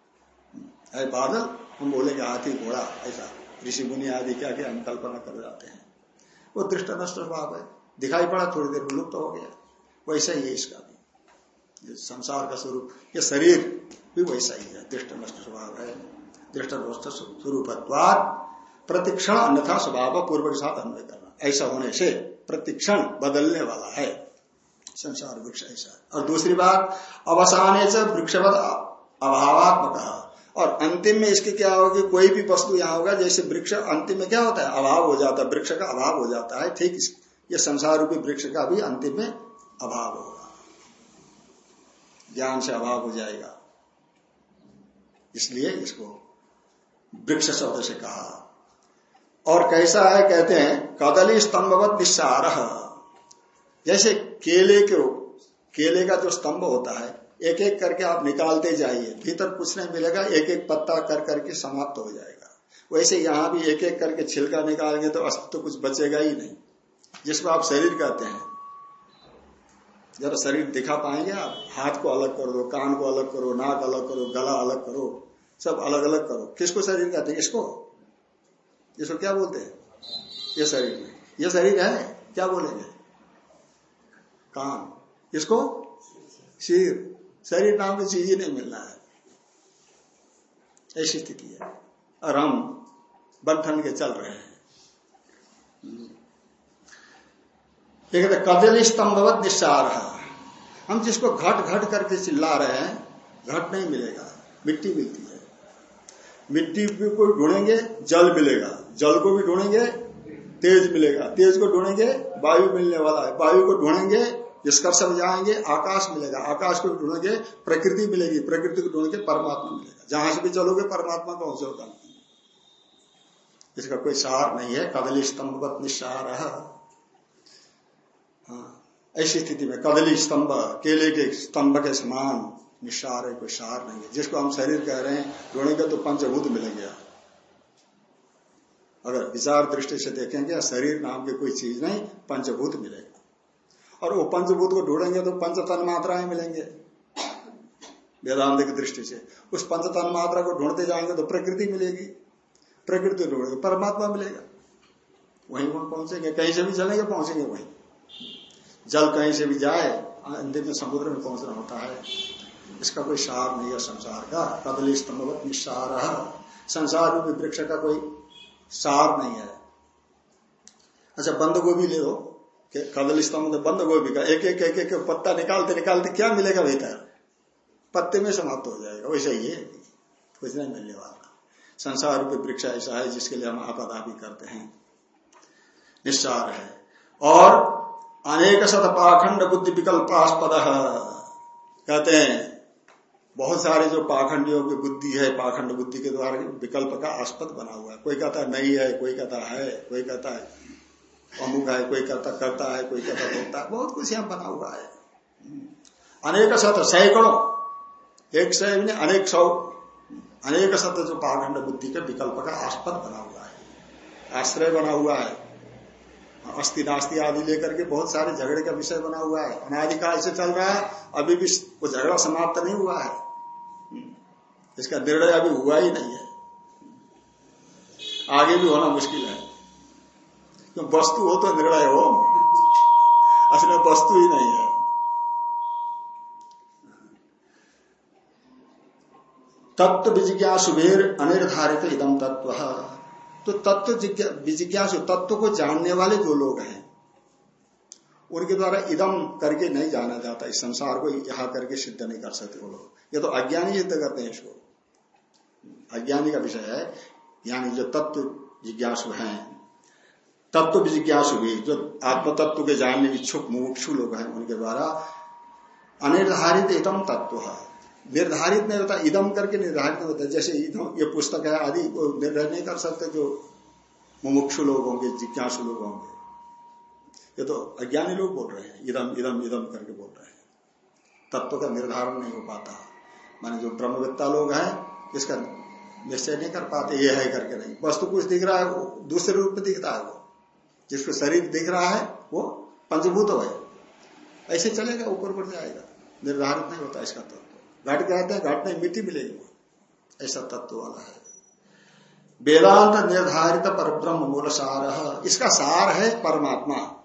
है बादल, हम बोलेंगे हाथी, घोड़ा, ऐसा। ऋषि, मुनि आदि क्या क्या हम कल्पना कर जाते हैं। वो दृष्ट, नष्ट स्वभाव है। दिखाई पड़ा, थोड़ी देर में लुप्त हो गया। वैसा ही है इसका भी। संसार का स्वरूप, ये शरीर भी वैसा ही है। दृष्ट, नष्ट स्वभाव है। दृष्ट प्रतिक्षण अन्यथा स्वभाव पूर्व के साथ अन्वय करना। ऐसा होने से प्रतिक्षण बदलने वाला है। संसार वृक्ष ऐसा। और दूसरी बात, अवसाने से वृक्षवत अभावात्मक। और अंतिम में इसकी क्या होगी? कोई भी वस्तु यहाँ होगा, जैसे वृक्ष, अंतिम में क्या होता है? अभाव हो जाता है। वृक्ष का अभाव हो जाता है। ठीक ये संसार रूपी वृक्ष का भी अंतिम में अभाव होगा। ज्ञान से अभाव हो जाएगा। इसलिए इसको वृक्ष शब्द से कहा। और कैसा है, कहते हैं, कदली स्तंभवत निस्सार। जैसे केले के केले का जो स्तंभ होता है एक एक करके आप निकालते जाइए, भीतर कुछ नहीं मिलेगा एक एक पत्ता कर करके समाप्त हो जाएगा। वैसे यहाँ भी एक एक करके छिलका निकालेंगे तो अस्तित्व तो कुछ बचेगा ही नहीं। जिसको आप शरीर कहते हैं, जरा शरीर दिखा पाएँगे आप? हाथ को अलग कर दो कान को अलग करो, नाक अलग करो, गला अलग करो। सब अलग अलग करो। किसको शरीर कहते हैं? इसको। इसको क्या बोलते हैं? ये शरीर में। ये शरीर है? क्या बोलेंगे? कान। इसको? सिर शरीर नाम की चीज़ ही नहीं मिलना है। ऐसी स्थिति है। और हम बंधन के चल रहे हैं। एक कदली स्तंभवत निस्सार हम जिसको घट घट करके चिल्ला रहे हैं, घट नहीं मिलेगा। मिट्टी मिलती है। मिट्टी को ढूंढेंगे, जल मिलेगा। जल को भी ढूंढेंगे, तेज मिलेगा। तेज को ढूंढेंगे, वायु मिलने वाला है। वायु को ढूंढेंगे निष्कर्ष में जाएँगे, आकाश मिलेगा। आकाश को ढूंढेंगे, प्रकृति मिलेगी। प्रकृति को ढूंढेंगे, परमात्मा मिलेगा। जहाँ से भी चलोगे, परमात्मा पहुंचोगा इसका कोई सार नहीं है। कदली स्तंभ निस्सार हाँ ऐसी स्थिति में कदली स्तंभ, केले के स्तंभ के समान निस्सार है, कोई सार नहीं है। जिसको हम शरीर कह रहे हैं ढूंढेंगे तो पंचभूत मिलेंगे। अगर विचार दृष्टि से देखेंगे, शरीर नाम की कोई चीज़ नहीं, पंचभूत मिलेगा। और वो पंचभूत को ढूंढेंगे तो पंचतन मात्राएँ मिलेंगे। वेदांत की दृष्टि से। उस पंचतन मात्रा को ढूंढते जाएँगे तो प्रकृति मिलेगी। प्रकृति ढूंढेंगे परमात्मा मिलेगा। वहीं पहुँचेंगे, कहीं से भी चलेंगे, पहुँचेंगे वहीं। जल कहीं से भी जाए अंतिम में समुद्र में पहुँचना होता है। इसका कोई सार नहीं है संसार का। कदली स्तंभ निस्सार। संसार रूपी वृक्ष का कोई सार नहीं है। अच्छा बंद गोभी ले। लो कदली स्तंभ बंद गोभी का। एक एक एक एक पत्ता निकालते निकालते क्या मिलेगा भीतर? पत्ते में समाप्त हो जाएगा। वैसे ही है। कुछ नहीं मिलने वाला। संसार रूपी वृक्ष ऐसा है जिसके लिए हम आपदा भी करते हैं। निस्सार है। और अनेक शत पाखंड बुद्धि विकल्पास्पद। कहते हैं बहुत सारे जो पाखंडियों की बुद्धि है, पाखंड बुद्धि के द्वारा विकल्प का आस्पद बना हुआ है। कोई कहता है नहीं है, कोई कहता है, कोई कहता है अमुक है, कोई कहता करता है, कोई कहता बोलता है। बहुत कुछ यहाँ बना हुआ है। अनेक शत सैकड़ों। एक सौ अनेक सौ, अनेक शत जो पाखंड बुद्धि के विकल्प का आस्पद बना हुआ है। आश्रय बना हुआ है। अस्थि नास्ति आदि लेकर के बहुत सारे झगड़े का विषय बना हुआ है। अनाधिकाल से चल रहा है, अभी भी वो झगड़ा समाप्त नहीं हुआ है। इसका निर्णय अभी हुआ ही नहीं है। आगे भी होना मुश्किल है। तो वस्तु हो तो निर्णय हो। असल में वस्तु ही नहीं है। तत्व विजिज्ञासुभेर अनिर्धारित इदम तत्व। तो तत्व विजिज्ञासु तत्व को जानने वाले जो लोग हैं, उनके द्वारा इदम करके नहीं जाना जाता। इस संसार को यहाँ करके सिद्ध नहीं कर सकते वो लोग। ये तो अज्ञानी सिद्ध करते हैं इसको। अज्ञानी का विषय है, यानी जो तत्व जिज्ञासु हैं। तत्व जिज्ञासु भी, जो आत्म तत्व के जानने इच्छुक मुमुक्षु लोग हैं, उनके द्वारा अनिर्धारित इतम तत्व है। निर्धारित नहीं होता इदम करके निर्धारित होता। है जैसे इदम ये पुस्तक है आदि, वो निर्णय नहीं कर सकते जो मुमुक्षु लोग होंगे, जिज्ञासु लोग होंगे। ये तो अज्ञानी लोग बोल रहे हैं इदम इदम इदम करके बोल रहे हैं। तत्व का निर्धारण नहीं हो पाता। माने जो ब्रह्मविद्ता लोग हैं, इसका निश्चय नहीं कर पाते, ये है करके नहीं। वस्तु कुछ दिख रहा है वो दूसरे रूप में दिखता है वो। जिसको शरीर दिख रहा है, वो पंचभूत है ऐसे चलेगा, ऊपर ऊपर जाएगा निर्धारित नहीं होता इसका तत्व। घट कहते हैं, घट नहीं, मिट्टी मिलेगी। ऐसा तत्व वाला है। वेदांत निर्धारित पर ब्रह्म मूल सार इसका सार है परमात्मा।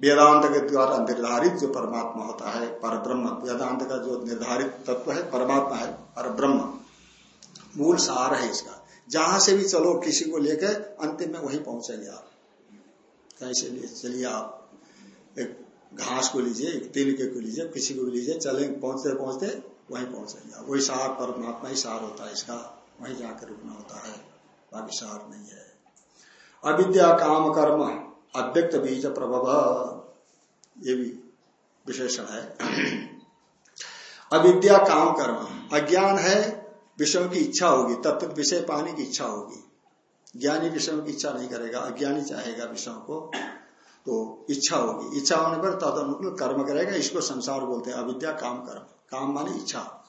वेदांत के द्वारा निर्धारित जो परमात्मा होता है पर ब्रह्म वेदांत का जो निर्धारित तत्व है, परमात्मा है पर ब्रह्म मूल सार है इसका। जहाँ से भी चलो, किसी को लेकर अंतिम में वही पहुँचेंगे आप। कैसे लिए चलिए आप। एक घास को लीजिए, एक तिनके को लीजिए, किसी को लीजिए, चले, पहुँचते पहुँचते वही पहुँचेंगे आप। वही सार, परमात्मा ही सार होता है इसका। वही जाकर रुकना होता है। बाकी सार नहीं है। अविद्या काम कर्म। अव्यक्त बीज प्रभव। ये भी विशेषण है। अविद्या काम कर्म। अज्ञान है, विषयों की इच्छा होगी, तत्व विषय पाने की इच्छा होगी। ज्ञानी विषयों की इच्छा नहीं करेगा, अज्ञानी चाहेगा विषयों को तो इच्छा होगी। इच्छा होने पर तद अनुकूल कर्म करेगा, इसको संसार बोलते हैं अविद्या काम कर्म। काम माने इच्छा।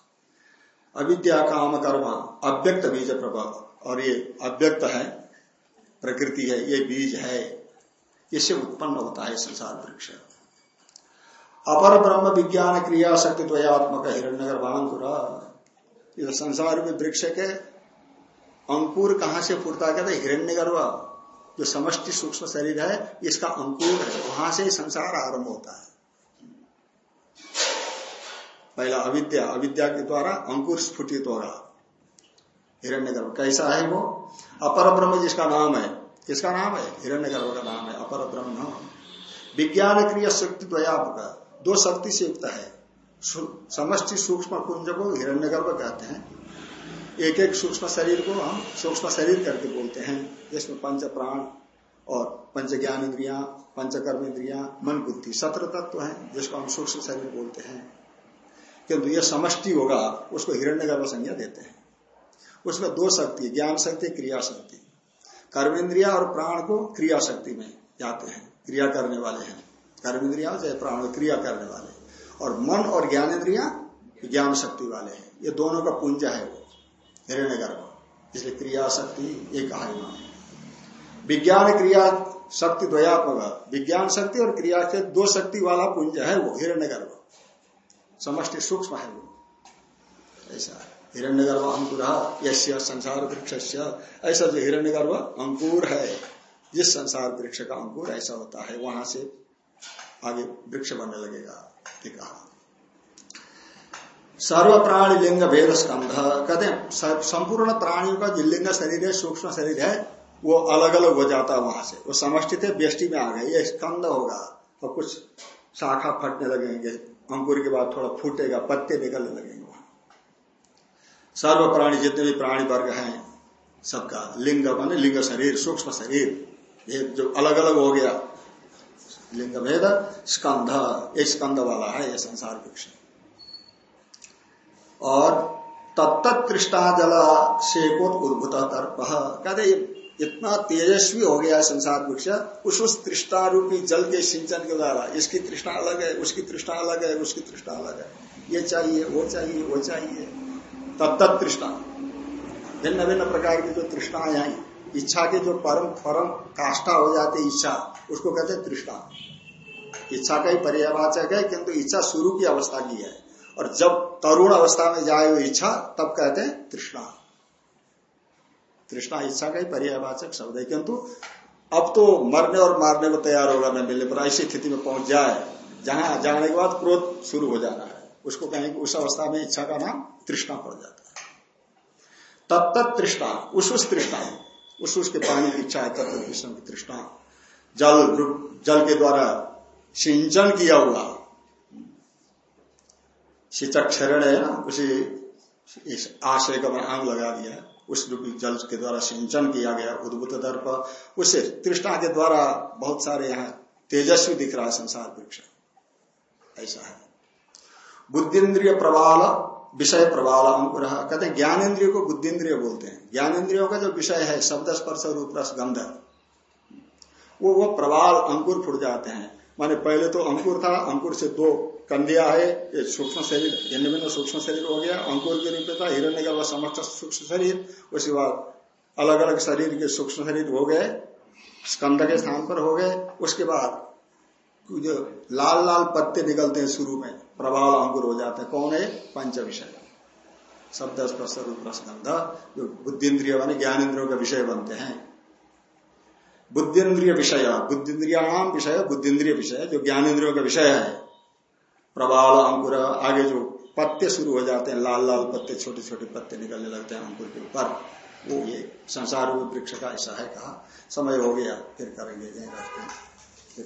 अविद्या काम कर्म, अव्यक्त बीज प्रभाव। और ये अव्यक्त है, प्रकृति है, ये बीज है। इससे उत्पन्न होता है संसार वृक्ष। अपर ब्रह्म विज्ञान क्रिया शक्ति द्वयात्मक हिरण्य गर्भांकुरा संसार में वृक्ष के अंकुर कहाँ से फूटता कहते हिरण्य गर्भ जो समष्टि सूक्ष्म शरीर है, इसका अंकुर है। वहाँ से संसार आरंभ होता है। पहला अविद्या अविद्या के द्वारा अंकुर स्फुटित होगा हिरण्य गर्भ कैसा है वो? अपर ब्रह्म जिसका नाम है किसका नाम है? हिरण्य गर्भ का नाम है अपर ब्रह्म विज्ञान क्रिया शक्ति द्वयात्मक दो शक्ति से युक्त है। समष्टि सूक्ष्म कुंज को हिरण्य गर्भ कहते हैं। एक एक सूक्ष्म शरीर को हम सूक्ष्म शरीर करके बोलते हैं। जिसमें पंच प्राण और पंच ज्ञान इंद्रिया पंचकर्म इंद्रिया, मन बुद्धि, सत्र तत्व है, जिसको हम सूक्ष्म शरीर बोलते हैं। किंतु यह समष्टि होगा, उसको हिरण्य गर्भ संज्ञा देते हैं। उसमें दो शक्ति ज्ञान शक्ति, क्रिया शक्ति। कर्मेंद्रिया और प्राण को क्रिया शक्ति में जाते हैं, क्रिया करने वाले हैं। कर्मेंद्रिया चाहे प्राण क्रिया करने वाले और मन और ज्ञानेन्द्रिया ज्ञान शक्ति वाले हैं। ये दोनों का पुंज है वो हिरण्य गर्भ इसलिए क्रिया शक्ति ये कहा इन्होंने विज्ञान क्रिया शक्ति द्वयात्मक विज्ञान शक्ति और क्रिया से दो शक्ति वाला पुंज है वो हिरण्य गर्भ समष्टि सूक्ष्म है वो। ऐसा हिरण्य गर्भ अंकुर संसार वृक्ष ऐसा जो हिरण्य गर्भ अंकुर है, जिस संसार वृक्ष का अंकुर ऐसा होता है, वहाँ से आगे वृक्ष बनने लगेगा कहा सर्व प्राणी लिंग भेद स्कंध कहते हैं संपूर्ण प्राणियों का जो लिंग शरीर है, सूक्ष्म शरीर है, वो अलग अलग हो जाता है वहाँ से। वो समष्टि थे बेष्टि में आ गए, ये स्कंद होगा और कुछ शाखा फटने लगेंगे, अंकुर के बाद थोड़ा फूटेगा, पत्ते निकलने लगेंगे। सर्व प्राणी जितने भी प्राणी वर्ग हैं, सबका लिंग माने लिंग शरीर, सूक्ष्म शरीर ये जो अलग अलग हो गया, लिंग भेद, स्कंध एक स्कंद वाला है, ये संसार वृक्ष और तत्त तृष्णा जल शेकोत उद्भुत तर्प। कहते इतना तेजस्वी हो गया संसार वृक्ष, उस उस तृष्णा रूपी जल के सिंचन के द्वारा, इसकी तृष्णा अलग है, उसकी तृष्णा अलग है, उसकी तृष्णा अलग है। ये चाहिए, वो चाहिए वो चाहिए। तत्त तृष्णा। भिन्न भिन्न प्रकार की जो तृष्णाएँ आई इच्छा के जो परम फरम काष्ठा हो जाती इच्छा, उसको कहते हैं तृष्णा। इच्छा का ही पर्यावाचक है, किंतु इच्छा शुरू की अवस्था की है। और जब तरुण अवस्था में जाए वो इच्छा, तब कहते हैं तृष्णा। तृष्णा इच्छा का ही पर्यावाचक शब्द है, किंतु अब तो मरने और मारने को तैयार होगा न मिलने पर, ऐसी स्थिति में पहुँच जाए, जहाँ जाने के बाद क्रोध शुरू हो जाना है। उसको कहेंगे उस अवस्था में इच्छा का नाम तृष्णा पड़ जाता है। तत्त तृष्णा, उस उस तृष्णा, उस उसके पानी की इच्छा है तत्व कृष्ण की तृष्णा, जल जल के द्वारा सिंचन किया हुआ, सिचक क्षरण है ना, उसी इस आशय का मैं आंग लगा दिया है, उस रूपी जल के द्वारा सिंचन किया गया, उद्भुत दर्प उससे तृष्णा के द्वारा बहुत सारे यहाँ तेजस्वी दिख रहा है संसार वृक्ष। ऐसा है। बुद्धिन्द्रिय प्रवाल, विषय प्रवाल अंकुर कहते हैं ज्ञानेन्द्रिय को बुद्धिन्द्रिय बोलते हैं। ज्ञानेन्द्रियों का जो विषय है, शब्द स्पर्श, रूप रस, गंध, वो वो प्रवाल, अंकुर फुट जाते हैं। माने पहले तो अंकुर था, अंकुर से दो कंधिया है, ये सूक्ष्म शरीर भिन्न भिन्न सूक्ष्म शरीर हो गया, अंकुर के रूप था, हिरण्य का समस्त सूक्ष्म शरीर, उसके बाद अलग अलग शरीर के सूक्ष्म शरीर हो गए, स्कंद के स्थान पर हो गए, उसके बाद जो लाल लाल पत्ते निकलते हैं शुरू में प्रभाव अंकुर हो जाते हैं। कौन है? पंच विषय शब्द, स्पर्श, रूप रसगंध जो बुद्धिन्द्रिय मानी ज्ञानेन्द्रियों का विषय बनते हैं। बुद्धिन्द्रिय विषय बुद्धिन्द्रियाणाम विषय बुद्धिन्द्रिय विषय, जो ज्ञानेन्द्रियों का विषय है। प्रबाल अंकुर आगे जो पत्ते शुरू हो जाते हैं, लाल लाल पत्ते छोटे छोटे पत्ते निकलने लगते हैं अंकुर के ऊपर। वो ये संसार वृक्ष का ऐसा है, कहा। समय हो गया, फिर करेंगे, यही रखते हैं। फिर